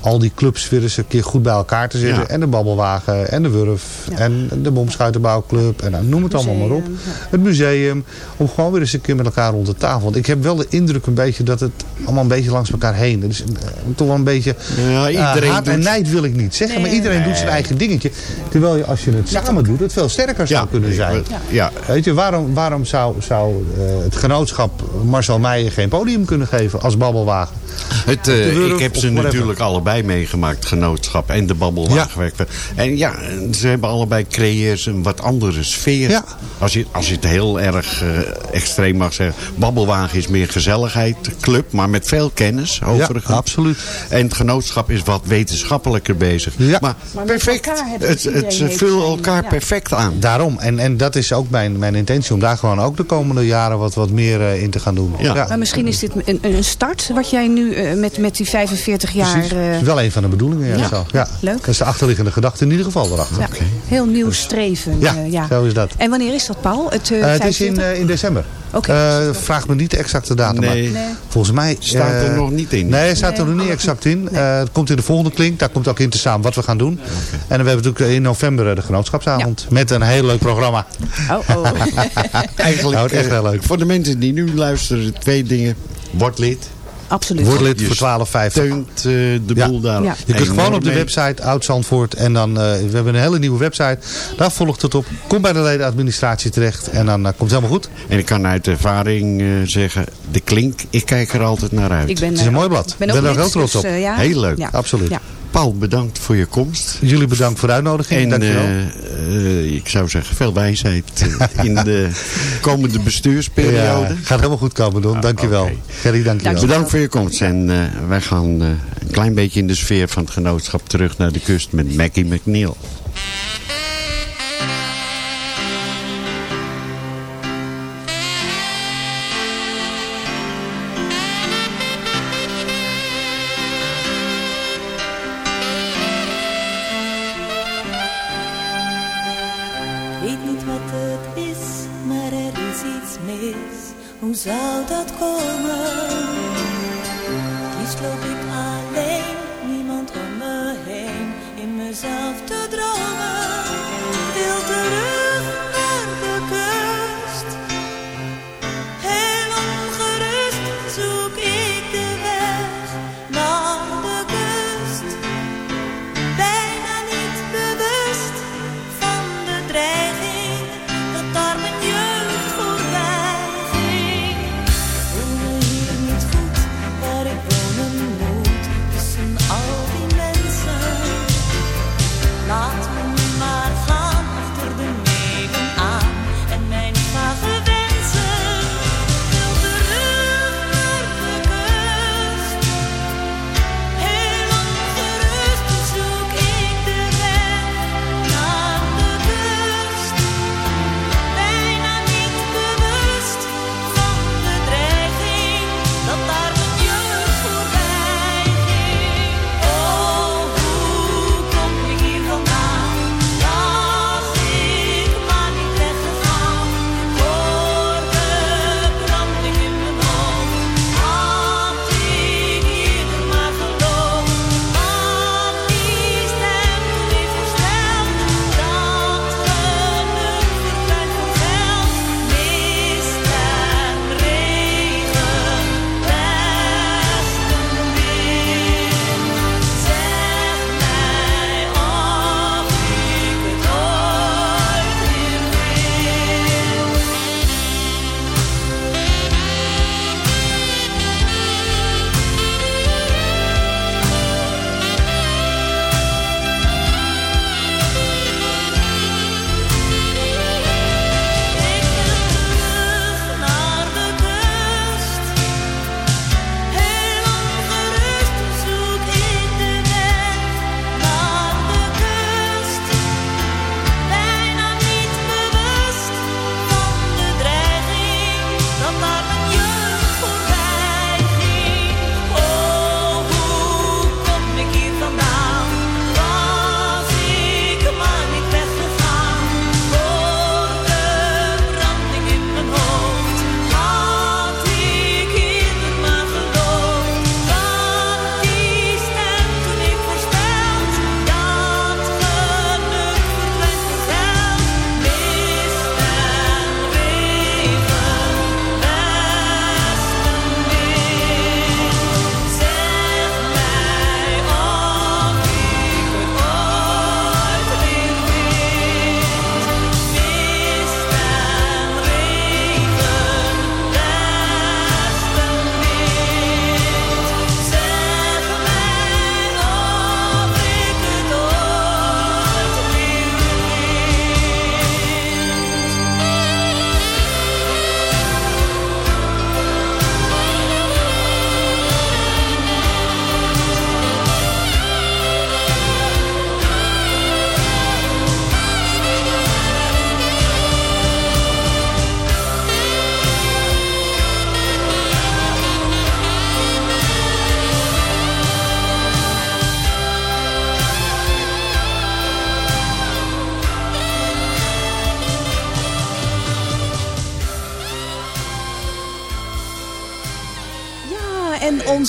al die clubs weer eens een keer goed bij elkaar te zetten. Ja. En de Babbelwagen en de Wurf en de Bomschuitenbouwclub en nou, noem het allemaal maar op. Ja. Het museum. Om gewoon weer eens een keer met elkaar rond de tafel. Want ik heb wel de indruk een beetje dat het allemaal een beetje langs elkaar heen. Dus eh, toch wel een beetje... Ja, eh, iedereen haat en nijd wil ik niet zeggen. maar iedereen doet zijn eigen dingetje. Terwijl je als je het samen doet, het veel sterker zou kunnen zijn. Ja. Weet je, waarom, waarom zou, zou eh, het genootschap Marcel Meijer geen podium kunnen geven als babbelwagen? Het, ik heb ze natuurlijk allebei meegemaakt, genootschap en de babbelwagenwerk. En ja, ze hebben allebei creëren ze een wat andere sfeer. Ja. Als, je, als je het heel erg eh, extreem mag zeggen. Babbelwagen is meer gezelligheid, club, maar met veel kennis overigens. absoluut. En het genootschap is wat wetenschappelijker bezig. Ja. Maar, perfect. Het, het, heeft vult zijn- elkaar ja. perfect aan. Daarom. En, en dat is ook mijn, mijn intentie om daar gewoon ook de komende jaren wat, wat meer eh, in te gaan doen. Ja. Maar misschien is dit een, een start wat jij nu eh, met, met die 45 jaar... Precies. Dat is wel een van de bedoelingen. Ja, Ja. Zo. ja. Leuk. Dat is de achterliggende gedachte in ieder geval erachter. ja, heel nieuw streven. Ja, eh, ja. zo is dat. En wanneer is dat, Paul? Het, eh, Eh, het is in, 45? in december. Oké. Eh, vraag me niet de exacte datum. Nee. maar. Volgens mij... Staat er nog niet in. Nee, staat er Nee. nog niet exact in. Eh, het komt in de volgende klink. Daar komt ook in te staan wat we gaan doen. En we hebben natuurlijk in november de genootschapsavond. Met een heel leuk programma. Oh, oh. Eigenlijk, Nou, echt heel leuk. Voor de mensen die nu luisteren, twee dingen. Word lid. Absoluut. Word lid Je voor 12,50. Steunt eh, de Ja. boel daar. Ja. Je kunt gewoon op de mee. website Oud Zandvoort en dan, eh, we hebben een hele nieuwe website. Daar volgt het op. Kom bij de ledenadministratie terecht en dan eh, komt het helemaal goed. En ik kan uit ervaring eh, zeggen, de klink, ik kijk er altijd naar uit. Ik ben, Het is een mooi blad. Ik ben er ook heel trots dus, op. ja. Heel leuk. Ja. Absoluut. Paul, bedankt voor je komst. Jullie bedankt voor de uitnodiging. En Dankjewel. eh, eh, ik zou zeggen, veel wijsheid eh, in de komende bestuursperiode. Ja, gaat helemaal goed komen, Don. Dankjewel. oké. Gerry, dankjewel. Bedankt voor je komst. En eh, wij gaan eh, een klein beetje in de sfeer van het genootschap terug naar de kust met Mackie McNeil.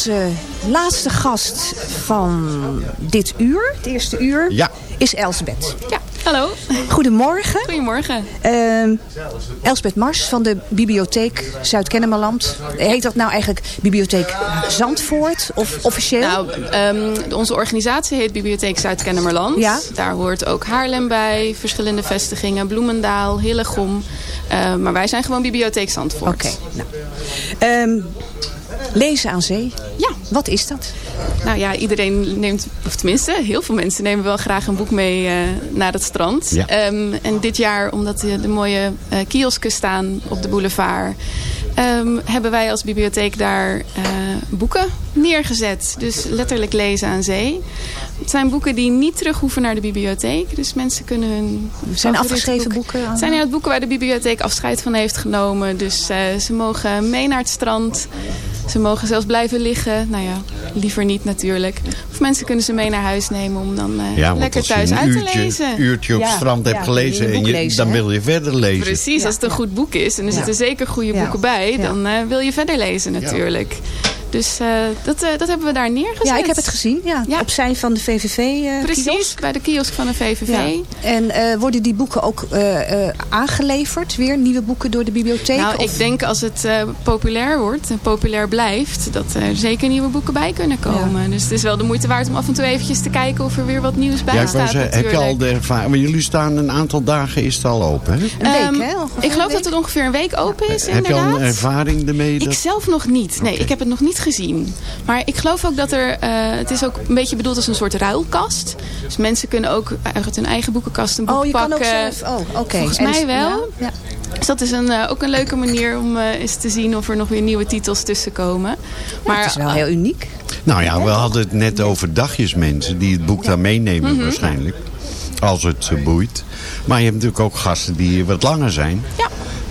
Onze laatste gast van dit uur, het eerste uur, Ja. is Elsbeth. Ja, hallo. Goedemorgen. Goedemorgen. Ehm Elsbeth Mars van de Bibliotheek Zuid-Kennemerland. Heet dat nou eigenlijk Bibliotheek Zandvoort of officieel? Nou, ehm, onze organisatie heet Bibliotheek Zuid-Kennemerland. Ja. Daar hoort ook Haarlem bij, verschillende vestigingen, Bloemendaal, Hillegom. Eh, maar wij zijn gewoon Bibliotheek Zandvoort. Oké, nou. Ehm, lezen aan zee. Ja. Wat is dat? Nou ja, iedereen neemt, of tenminste, heel veel mensen nemen wel graag een boek mee eh, naar het strand. Ja. Ehm, en dit jaar, omdat de, de mooie eh kiosken staan op de boulevard, ehm, hebben wij als bibliotheek daar eh, boeken neergezet. Dus letterlijk lezen aan zee. Het zijn boeken die niet terug hoeven naar de bibliotheek. Dus mensen kunnen hun... Zijn afgeschreven boeken? Het zijn uit boeken waar de bibliotheek afscheid van heeft genomen. Dus eh, ze mogen mee naar het strand. Ze mogen zelfs blijven liggen. Nou ja, liever niet natuurlijk. Of mensen kunnen ze mee naar huis nemen om dan uh, Ja, want lekker als je thuis een uit uurtje, te lezen. uurtje op het Ja, strand hebt ja, gelezen, een en je, lezen, dan wil je verder lezen. Precies, als het een goed boek is en er Ja. zitten zeker goede Ja. boeken bij, Dan eh, wil je verder lezen natuurlijk. Dus eh, dat, eh, dat hebben we daar neergezet. Ja, ik heb het gezien. Ja, Ja. Opzij van de VVV eh Precies, kiosk. bij de kiosk van de VVV. Ja. En eh, worden die boeken ook eh, eh, aangeleverd? Weer nieuwe boeken door de bibliotheek? Nou, Of- ik denk als het eh, populair wordt en populair blijft, dat er zeker nieuwe boeken bij kunnen komen. Dus het is wel de moeite waard om af en toe eventjes te kijken of er weer wat nieuws bij ik staat zeggen, heb je natuurlijk. al de ervaring? Maar jullie staan een aantal dagen, is het al open, hè? Ehm, ik geloof dat het ongeveer een week open is, Heb je al inderdaad. een ervaring ermee? Ik Dat... zelf nog niet. Nee, ik heb het nog niet gezien. Maar ik geloof ook dat er... eh, het is ook een beetje bedoeld als een soort ruilkast. Dus mensen kunnen ook uit hun eigen boekenkast een boek Oh, je kan pakken. ook zelf... Oh, oké. Volgens En- mij wel. ja, ja. Dus dat is een, eh, ook een leuke manier om eh, eens te zien of er nog weer nieuwe titels tussen komen. Maar, het is wel heel uniek. Nou ja, we hadden het net over dagjesmensen die het boek daar meenemen Mhm. waarschijnlijk. Als het ze boeit. Maar je hebt natuurlijk ook gasten die wat langer zijn.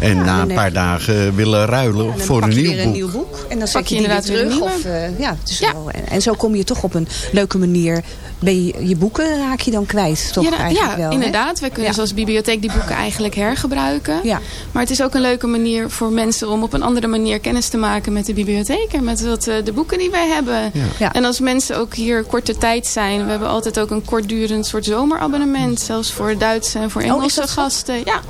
Ja. En na een paar dagen willen ruilen voor pak een je nieuw weer een boek. nieuw boek. En dan Pak zet je je inderdaad terug. Of, eh, ja, het is wel, en, en zo kom je toch op een leuke manier. Ben je, je boeken raak je dan kwijt, toch ja, nou, eigenlijk ja, wel. hè? inderdaad. Wij kunnen Ja. zoals bibliotheek die boeken eigenlijk hergebruiken. Ja. Maar het is ook een leuke manier voor mensen om op een andere manier kennis te maken met de bibliotheek. En met wat, eh, de boeken die wij hebben. Ja. En als mensen ook hier korte tijd zijn. We hebben altijd ook een kortdurend soort zomerabonnement. Zelfs voor Duitse en voor Oh, Engelse gasten. Ja.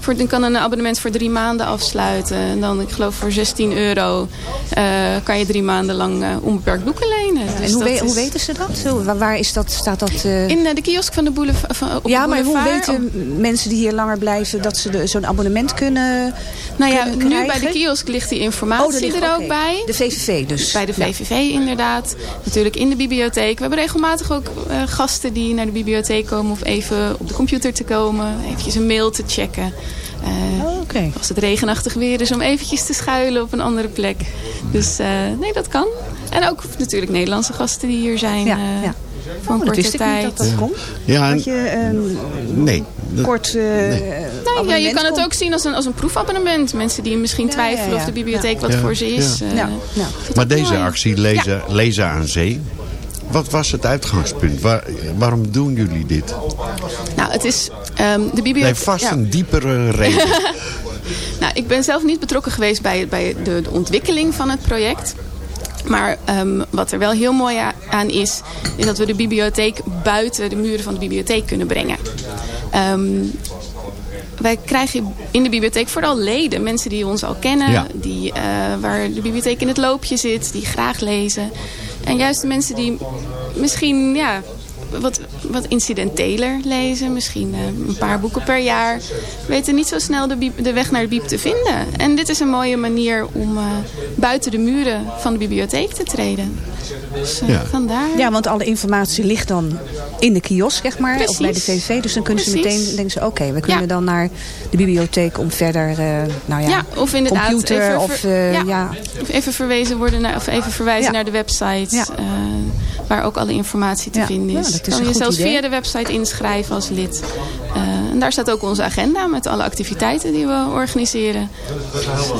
Voor, dan kan een abonnement voor drie maanden afsluiten. En dan, ik geloof voor 16 euro, eh, kan je drie maanden lang eh, onbeperkt boeken lenen. Dus en hoe, weten ze dat? Zo, waar, waar is dat? Staat dat eh, In eh, de kiosk van de boulevard. Van, op ja, de maar hoe boulevard, weten mensen die hier langer blijven dat ze zo'n abonnement kunnen Nou ja, kunnen nu bij de kiosk ligt die Oh, informatie ligt- er ook bij. De VVV dus. Bij de Ja. VVV inderdaad. Natuurlijk in de bibliotheek. We hebben regelmatig ook eh, gasten die naar de bibliotheek komen... of even op de computer te komen. Eventjes een mail te checken. Oh, oké. Als het regenachtig weer is om eventjes te schuilen op een andere plek. Dus eh, nee, dat kan. En ook natuurlijk Nederlandse gasten die hier zijn. Ja, eh, ja. Voor een Oh, dat korte tijd. niet dat dat kon. Ja, Dat je een Nee. dat- kort eh Nee, ja, je kan het ook zien als een, als een proefabonnement. Mensen die misschien Ja, twijfelen ja, of de ja. bibliotheek wat Ja, voor ze is. ja. Ja, ja. Maar deze mooi. actie, lezen, lezen aan zee. Wat was het uitgangspunt? Waar- waarom doen jullie dit? Nou, het is ehm, de bibliotheek... heeft vast ja. een diepere reden. Nou, ik ben zelf niet betrokken geweest bij, bij de, de ontwikkeling van het project. Maar ehm, wat er wel heel mooi aan is, is dat we de bibliotheek buiten de muren van de bibliotheek kunnen brengen. Ehm, wij krijgen in de bibliotheek vooral leden. Mensen die ons al kennen. Ja. Die, eh, waar de bibliotheek in het loopje zit. Die graag lezen. En juist de mensen die misschien ja, wat, wat incidenteler lezen. Misschien eh, een paar boeken per jaar. Weten niet zo snel de, de weg naar de bieb te vinden. En dit is een mooie manier om eh, buiten de muren van de bibliotheek te treden. Dus eh, Ja. vandaar. Ja, want alle informatie ligt dan in de kiosk, zeg maar. Precies. Of bij de VVV. Dus dan kunnen ze meteen denken ze, oké, we kunnen Ja. dan naar de bibliotheek om verder, eh, nou ja, Ja, of inderdaad computer even of eh, ja. ja. Of even verwezen worden naar, of even verwijzen Ja. naar de website. Ja. eh, waar ook alle informatie te Ja. vinden Ja, is. dat is kan een je goed zelfs idee. via de website inschrijven als lid. En daar staat ook onze agenda met alle activiteiten die we organiseren.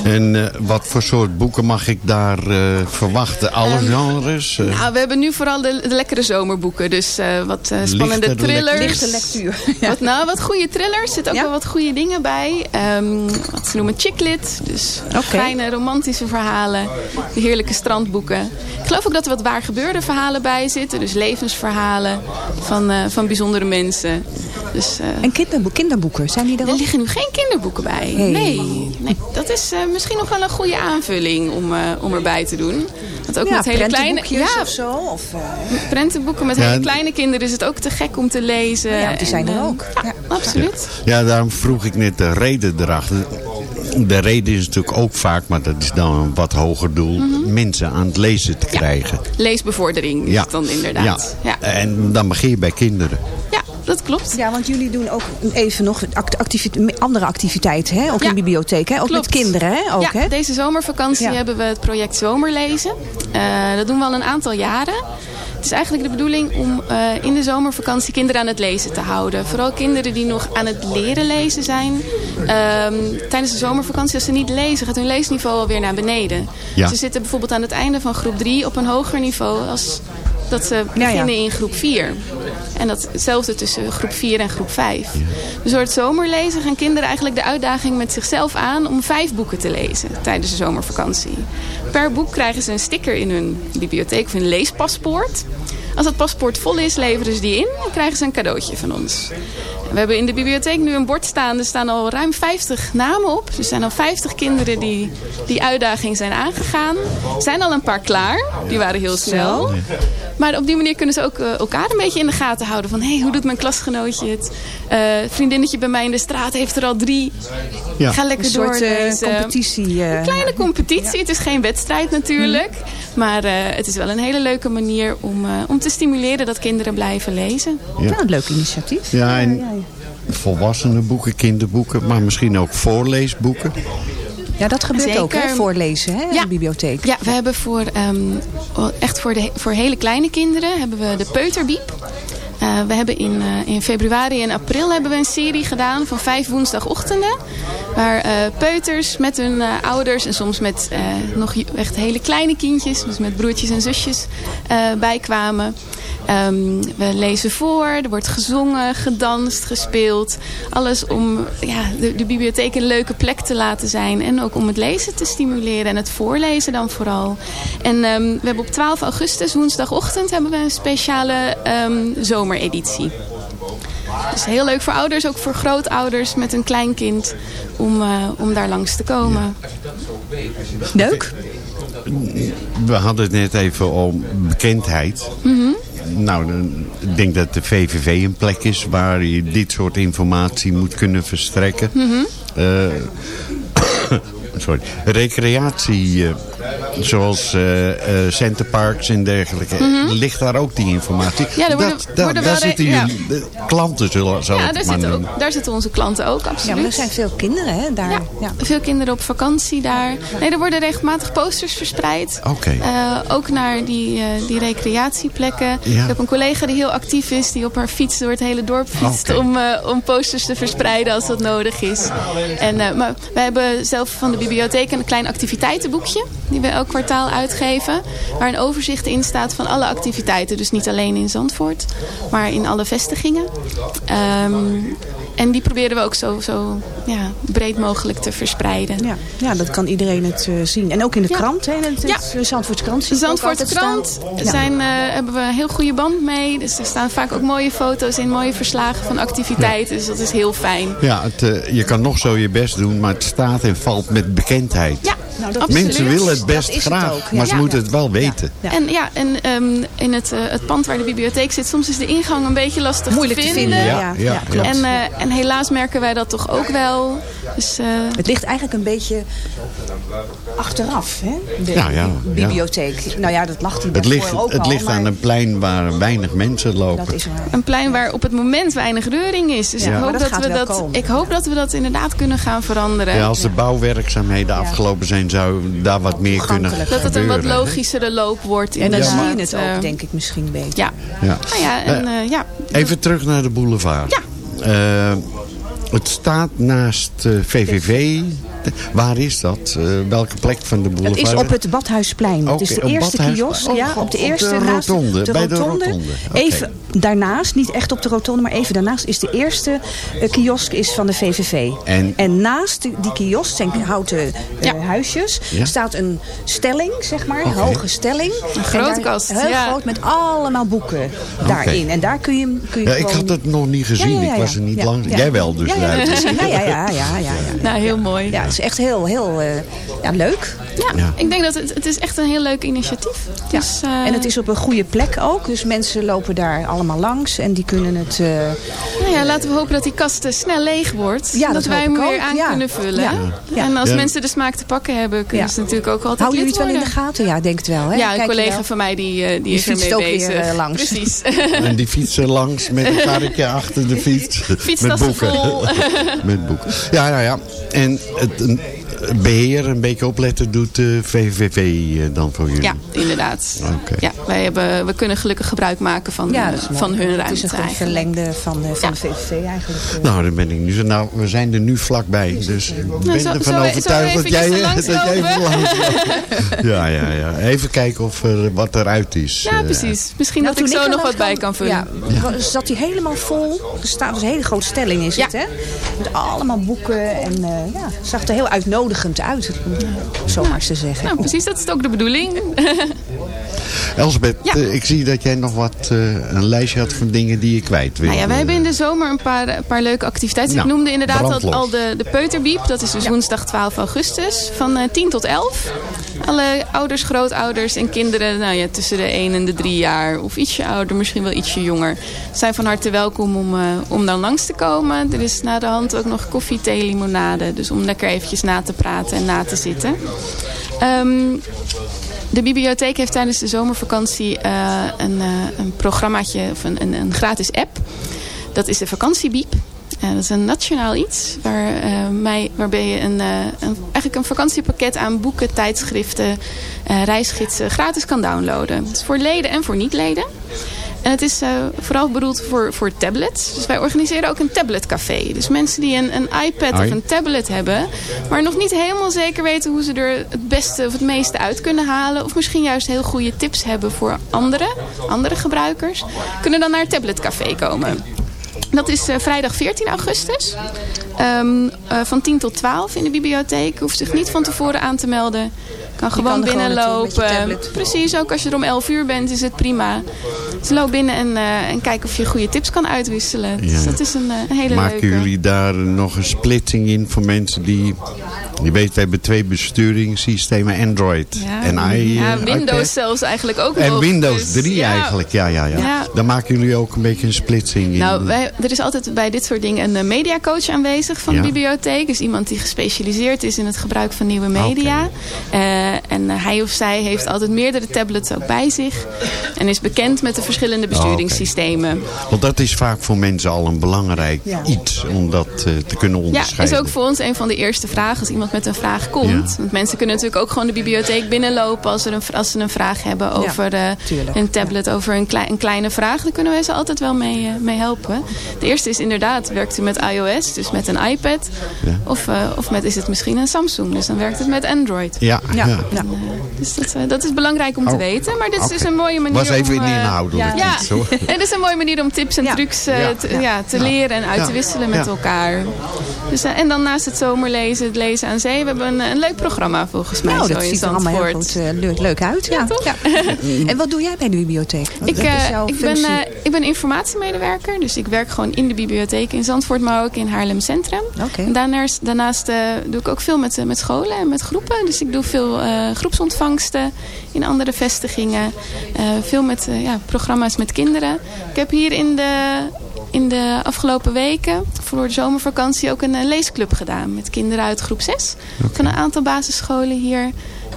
En eh, wat voor soort boeken mag ik daar eh, verwachten? Alle Ehm, genres? eh? Nou, we hebben nu vooral de, de lekkere zomerboeken. Dus eh, wat spannende Lichte thrillers. Lichte lectuur. Wat, nou, wat goede thrillers. Er zitten ook Ja? wel wat goede dingen bij. Ehm, wat ze noemen chicklit. Dus fijne romantische verhalen. De heerlijke strandboeken. Ik geloof ook dat er wat waar gebeurde verhalen bij zitten. Dus levensverhalen van, eh, van bijzondere mensen. Dus, eh, En kinderbo kinderboeken, zijn die er er ook? liggen nu geen kinderboeken bij. Hey. Nee, nee, dat is eh, misschien nog wel een goede aanvulling om, eh, om erbij te doen. Want ook ja, met hele kleine ja, of zo. Of, eh, prentenboeken met Ja, hele kleine kinderen is het ook te gek om te lezen. ja, want die zijn En, er ook. Ja. Absoluut. Ja, daarom vroeg ik net de reden erachter. De reden is natuurlijk ook vaak, maar dat is dan een wat hoger doel, Mhm. mensen aan het lezen te krijgen. Leesbevordering is Ja. het dan inderdaad. Ja. En dan begin je bij kinderen. Ja, dat klopt. Ja, want jullie doen ook even nog andere activiteiten, hè? Ook in de bibliotheek, hè? Ook Klopt. met kinderen, hè? Ook, ja, hè? deze zomervakantie Ja. hebben we het project Zomerlezen. Eh, dat doen we al een aantal jaren. Het is eigenlijk de bedoeling om eh, in de zomervakantie kinderen aan het lezen te houden. Vooral kinderen die nog aan het leren lezen zijn. Ehm, tijdens de zomervakantie, als ze niet lezen, gaat hun leesniveau alweer naar beneden. Ja. Ze zitten bijvoorbeeld aan het einde van groep 3 op een hoger niveau als dat ze beginnen in groep 4. En dat hetzelfde tussen groep 4 en groep 5. Dus door het zomerlezen gaan kinderen eigenlijk de uitdaging met zichzelf aan om vijf boeken te lezen tijdens de zomervakantie. Per boek krijgen ze een sticker in hun bibliotheek of een leespaspoort. Als dat paspoort vol is, leveren ze die in en krijgen ze een cadeautje van ons. We hebben in de bibliotheek nu een bord staan. Er staan al ruim 50 namen op. Er zijn al 50 kinderen die die uitdaging zijn aangegaan. Er zijn al een paar klaar. Die waren heel snel. Maar op die manier kunnen ze ook eh, elkaar een beetje in de gaten houden. Van, hé, hey, hoe doet mijn klasgenootje het? Eh, het vriendinnetje bij mij in de straat heeft er al drie. Ja. Ga lekker Een soort, eh, doorlezen. competitie, eh. Een kleine competitie. Het is geen wedstrijd natuurlijk. Maar eh, het is wel een hele leuke manier om, eh, om te stimuleren dat kinderen blijven lezen. Ja. Nou, een leuk initiatief. Ja, en volwassenenboeken, kinderboeken, maar misschien ook voorleesboeken. Ja, dat gebeurt Zeker. ook, hè? Voorlezen, hè? In de bibliotheek. Ja, we hebben voor, ehm, echt voor, de, voor hele kleine kinderen hebben we de peuterbiep. Eh, we hebben in, eh, in februari en april hebben we een serie gedaan van vijf woensdagochtenden. Waar eh, peuters met hun ouders en soms met nog echt hele kleine kindjes, dus met broertjes en zusjes, bijkwamen. Ehm, we lezen voor, er wordt gezongen, gedanst, gespeeld. Alles om ja, de, de bibliotheek een leuke plek te laten zijn. En ook om het lezen te stimuleren en het voorlezen dan vooral. En ehm, we hebben op 12 augustus, woensdagochtend, hebben we een speciale ehm, zomereditie. Dus heel leuk voor ouders, ook voor grootouders met een kleinkind om, eh, om daar langs te komen. Leuk. We hadden het net even om bekendheid. Mhm. Nou, ik denk dat de VVV een plek is waar je dit soort informatie moet kunnen verstrekken. Mhm. Eh, sorry, recreatie, eh, zoals eh eh centerparks en dergelijke. Mhm. Ligt daar ook die informatie? Ja, worden- dat, dat- worden daar zitten ja. jullie, de klanten zullen zo Ja, daar maar zitten, noemen. ook, daar zitten onze klanten ook, absoluut. Ja, maar er zijn veel kinderen, hè? Daar. Ja. Veel kinderen op vakantie daar. Nee, er worden regelmatig posters verspreid. Oké. Eh, ook naar die, eh, die recreatieplekken. Ja. Ik heb een collega die heel actief is. Die op haar fiets door het hele dorp fietst. Om, om posters te verspreiden als dat nodig is. En, eh, maar wij hebben zelf van de bibliotheek een klein activiteitenboekje. Die we elk kwartaal uitgeven. Waar een overzicht in staat van alle activiteiten. Dus niet alleen in Zandvoort. Maar in alle vestigingen. Ehm, en die proberen we ook zo, zo ja, breed mogelijk te verspreiden. Ja, ja, dat kan iedereen het eh, zien. En ook in de Ja. krant, hè? Het, Ja. krant. De ook Zandvoortse krant staan. Ja. zijn, eh, hebben we een heel goede band mee. Dus er staan vaak ook mooie foto's in, mooie verslagen van activiteiten. Dus dat is heel fijn. Ja, het, eh, je kan nog zo je best doen, maar het staat en valt met bekendheid. Ja, nou, dat Mensen absoluut. willen het best het graag, ook, ja. maar ze Ja. moeten het wel weten. En ja, en ehm, in het, eh, het pand waar de bibliotheek zit, soms is de ingang een beetje lastig Moeilijk te te vinden. vinden, ja. Ja, klopt. En, eh, en helaas merken wij dat toch ook wel. Dus, eh, Het ligt eigenlijk een beetje achteraf, hè? De Ja, ja, bibliotheek. Nou ja, dat lag die Het ligt, ook het al, ligt maar aan een plein waar weinig mensen lopen. Dat is waar. een plein waar op het moment weinig reuring is. Dus Ja. ik, hoop dat we dat, komen. ik hoop dat we dat inderdaad kunnen gaan veranderen. Ja, als de bouwwerkzaamheden afgelopen zijn, zou daar wat meer kunnen Dat het een wat gebeuren. logischere loop wordt. En dan zie je het Eh, ook, denk ik, misschien beter. Ja. Ja. Nou ja, en, Eh, eh, ja. Even terug naar de boulevard. Ja. Eh, het staat naast eh, VVV. Waar is dat? Eh, welke plek van de Het boulevard? is op het Badhuisplein. het is de eerste kiosk. oh, ja, op- de op de eerste naast rotonde, bij de rotonde. Oké. Even daarnaast, niet echt op de rotonde, maar even daarnaast is de eerste eh, kiosk is van de VVV. En- naast die, die kiosk, zijn houten eh, huisjes, Ja. staat een stelling, zeg maar, een hoge stelling. Een En grote kast, Heel ja. groot, met allemaal boeken daarin. En daar kun je, kun je Ja, ik gewoon- had het nog niet gezien. Ja, ja, ja, Ik was er niet ja. lang. Ja. Jij wel dus. Ja, ja, duidelijk. precies. ja, ja, ja, ja, ja, ja. Nou, heel mooi. Ja, het is echt heel, heel eh, ja, leuk. Ja, Ja. ik denk dat het, het is echt een heel leuk initiatief. Dus, eh, En het is op een goede plek ook. Dus mensen lopen daar allemaal langs. En die kunnen het... eh, Nou ja, laten we hopen dat die kast eh, snel leeg wordt. Ja, dat, dat wij hem weer aan ja. kunnen vullen. Ja. Ja. En als Ja. mensen de smaak te pakken hebben, kunnen Ja. ze natuurlijk ook altijd Houden jullie het wel in de gaten? Ja, ik denk het wel. Hè? Ja, een Kijk collega wel? van mij die, die, Die is ermee fietst ook weer, bezig. eh, langs. Precies. En die fietsen langs met een karretje achter de fiets. Fietstassen met boeken. vol. met boeken. Ja, ja, ja. En het een beheer, een beetje opletten, doet de VVV eh, dan voor jullie? Ja, inderdaad. Oké. Ja, wij hebben, we kunnen gelukkig gebruik maken van, Ja, eh, van hun ruimte Het is een goed verlengde van, eh, van de VVV eigenlijk. eh. Nou, dan ben ik nu zo. Nou, we zijn er nu vlakbij. Dus ik ben zo- ervan zo- overtuigd zo dat jij, dat jij even langs Ja, ja, ja. Even kijken of er wat eruit is. Ja, eh. precies. Misschien Nou, dat ik zo nog wat bij kan vullen. Ja, zat hij helemaal vol. Er staat dus een hele grote stelling is het, hè? Met allemaal boeken. En eh, ja, het zag er heel uitnodigend uit. Om zo maar eens te zeggen. Nou, precies, dat is ook de bedoeling. Elsbeth, eh, ik zie dat jij nog wat, eh, een lijstje had van dingen die je kwijt wil. Nou ja, wij hebben in de zomer een paar, een paar leuke activiteiten. Nou, ik noemde inderdaad al, brandlos. al de, de Peuterbiep. Dat is dus woensdag 12 augustus van eh 10 tot 11. Alle ouders, grootouders en kinderen nou ja, tussen de 1 en de 3 jaar. Of ietsje ouder, misschien wel ietsje jonger. Zijn van harte welkom om, eh, om dan langs te komen. Er is na de hand ook nog koffie, thee, limonade. Dus om lekker eventjes na te praten en na te zitten. Ehm, de bibliotheek heeft tijdens de zomervakantie eh, een, eh, een programmaatje of een, een, een gratis app. Dat is de vakantiebiep. Eh, dat is een nationaal iets waar, mij, waarbij je een, een, eigenlijk een vakantiepakket aan boeken, tijdschriften, reisgidsen gratis kan downloaden. Het is voor leden en voor niet-leden. En het is eh, vooral bedoeld voor, voor tablets. Dus wij organiseren ook een tabletcafé. Dus mensen die een, een iPad of een tablet hebben... maar nog niet helemaal zeker weten hoe ze er het beste of het meeste uit kunnen halen... of misschien juist heel goede tips hebben voor andere, andere gebruikers... kunnen dan naar het tabletcafé komen. Dat is eh, vrijdag 14 augustus. Ehm, eh, van 10 tot 12 in de bibliotheek. Hoeft zich niet van tevoren aan te melden. Kan gewoon kan binnenlopen. Precies, ook als je er om 11 uur bent is het prima. Dus loop binnen en, eh, en kijk of je goede tips kan uitwisselen. Dus Ja. dat is een, eh, een hele Maken leuke. jullie daar nog een splitsing in voor mensen die... Je weet, we hebben twee besturingssystemen, Android Ja, en I, ja, eh, Windows iPad. zelfs eigenlijk ook En nog. Windows Dus 3 ja. eigenlijk, ja, ja, ja, Ja. Dan maken jullie ook een beetje een splitsing in. Nou, wij, er is altijd bij dit soort dingen een mediacoach aanwezig van Ja. de bibliotheek. Dus iemand die gespecialiseerd is in het gebruik van nieuwe media. En eh, hij of zij heeft altijd meerdere tablets ook bij zich. En is bekend met de verschillende besturingssystemen. Want dat is vaak voor mensen al een belangrijk Ja. iets om dat eh, te kunnen Ja, onderscheiden. is ook voor ons een van de eerste vragen als iemand met een vraag komt. Ja. Want mensen kunnen natuurlijk ook gewoon de bibliotheek binnenlopen als, er een, als ze een vraag hebben over eh, tuurlijk. een tablet, over een, klei- een kleine vraag. Dan kunnen wij ze altijd wel mee, mee helpen. De eerste is inderdaad, werkt u met iOS, dus met een iPad? Of, eh, of met, is het misschien een Samsung, dus dan werkt het met Android. Ja, ja. En, eh, dus dat, eh, dat is belangrijk om te Oh, weten. Maar dit is dus oké. een mooie manier Was even om... in eh, inhoudelijk ja, iets, hoor. het is een mooie manier om tips en trucs eh, Ja. te, Ja. ja, te Ja. leren en uit te Ja. wisselen met Ja. elkaar. Dus, eh, en dan naast het zomerlezen, het lezen aan zee. We hebben een, een leuk programma volgens mij Nou, dat ziet er allemaal heel goed, eh, leuk, leuk uit. Ja, ja. En wat doe jij bij de bibliotheek? Wat Ik, is eh, ik, ben, ik ben informatiemedewerker. Dus ik werk gewoon in de bibliotheek in Zandvoort, maar ook in Haarlem Centrum. En daarnaast, daarnaast doe ik ook veel met, met scholen en met groepen. Dus ik doe veel groepsontvangsten in andere vestigingen. Veel met ja, programma's met kinderen. Ik heb hier in de, in de afgelopen weken, voor de zomervakantie, ook een eh, leesclub gedaan. Met kinderen uit groep 6. Van een aantal basisscholen hier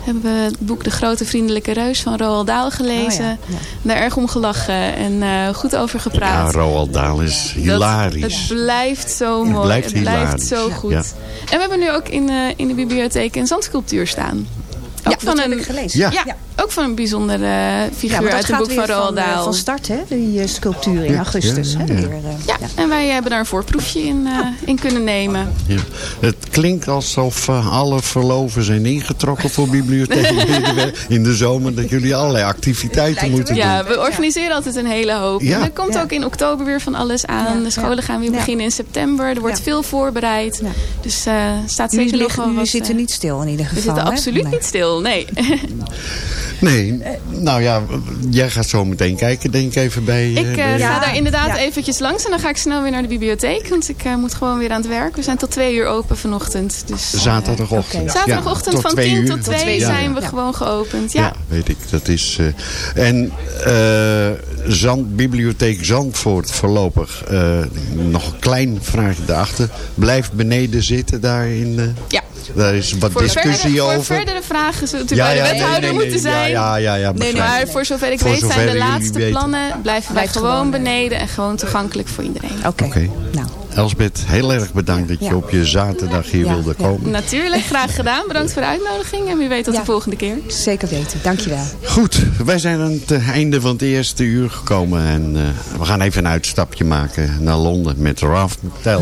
hebben we het boek De Grote Vriendelijke Reus van Roald Dahl gelezen. Oh ja, Daar erg om gelachen en eh, goed over Ja, gepraat. Roald Dahl is Dat- hilarisch. het blijft zo Het mooi. blijft het blijft hilarisch. zo goed. Ja. En we hebben nu ook in, eh, in de bibliotheek een zandsculptuur staan. Ook dat heb ik gelezen. Ja. Ja. ook van een bijzondere Ja, figuur uit het boek van Roald van, eh, Dahl. van start, hè? Die eh, sculptuur in Ja, augustus. ja, hè, ja. weer, eh, Ja, en wij hebben daar een voorproefje in, eh, in kunnen nemen. Ja. Het klinkt alsof eh, alle verloven zijn ingetrokken voor bibliotheek in de zomer. Dat jullie allerlei activiteiten moeten Ja, doen. we organiseren altijd een hele hoop. Ja. En er komt Ja. ook in oktober weer van alles aan. De scholen gaan weer Ja. beginnen in september. Er wordt Ja. veel voorbereid. Dus eh staat Jullie, zeker nog wel jullie wat... zitten eh, niet stil in ieder we geval. zitten hè? absoluut Nee. niet stil. Veel, nee. Nee, nou ja, jij gaat zo meteen kijken, denk ik even bij... Ik uh, uh, ga daar inderdaad eventjes langs en dan ga ik snel weer naar de bibliotheek. Want ik uh, moet gewoon weer aan het werk. We zijn tot twee uur open vanochtend. Dus, Zaterdagochtend. Okay. Zaterdagochtend ja, van tien tot twee zijn we gewoon geopend. Ja. ja, weet ik. Dat is... en Zand, Bibliotheek Zandvoort voorlopig, nog een klein vraagje daarachter. Blijft beneden zitten daar in... ja. Daar is wat voor discussie verdere, over. Voor verdere vragen zullen ja, bij de wethouder nee, nee, nee, moeten zijn. Ja, ja, ja, nee, maar voor zover ik voor weet zover zijn de laatste plannen blijven wij gewoon, gewoon beneden en gewoon toegankelijk voor iedereen. Oké. Okay. Okay. Nou. Elsbeth, heel erg bedankt dat je ja. op je zaterdag hier ja, wilde komen. Natuurlijk, graag gedaan. Bedankt voor de uitnodiging en wie weet tot de volgende keer. Zeker weten, dankjewel. Goed, wij zijn aan het einde van het eerste uur gekomen en uh, we gaan even een uitstapje maken naar Londen met Ralph Tell.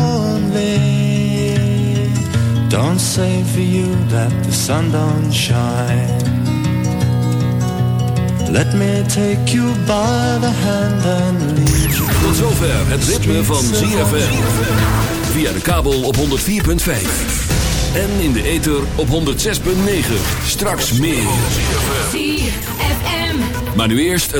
Don't say for you that the sun don't shine. Let me take you by the hand and lead you. Tot zover het ritme van ZFM. Via de kabel op 104.5. En in de ether op 106.9. Straks meer. ZFM. Maar nu eerst het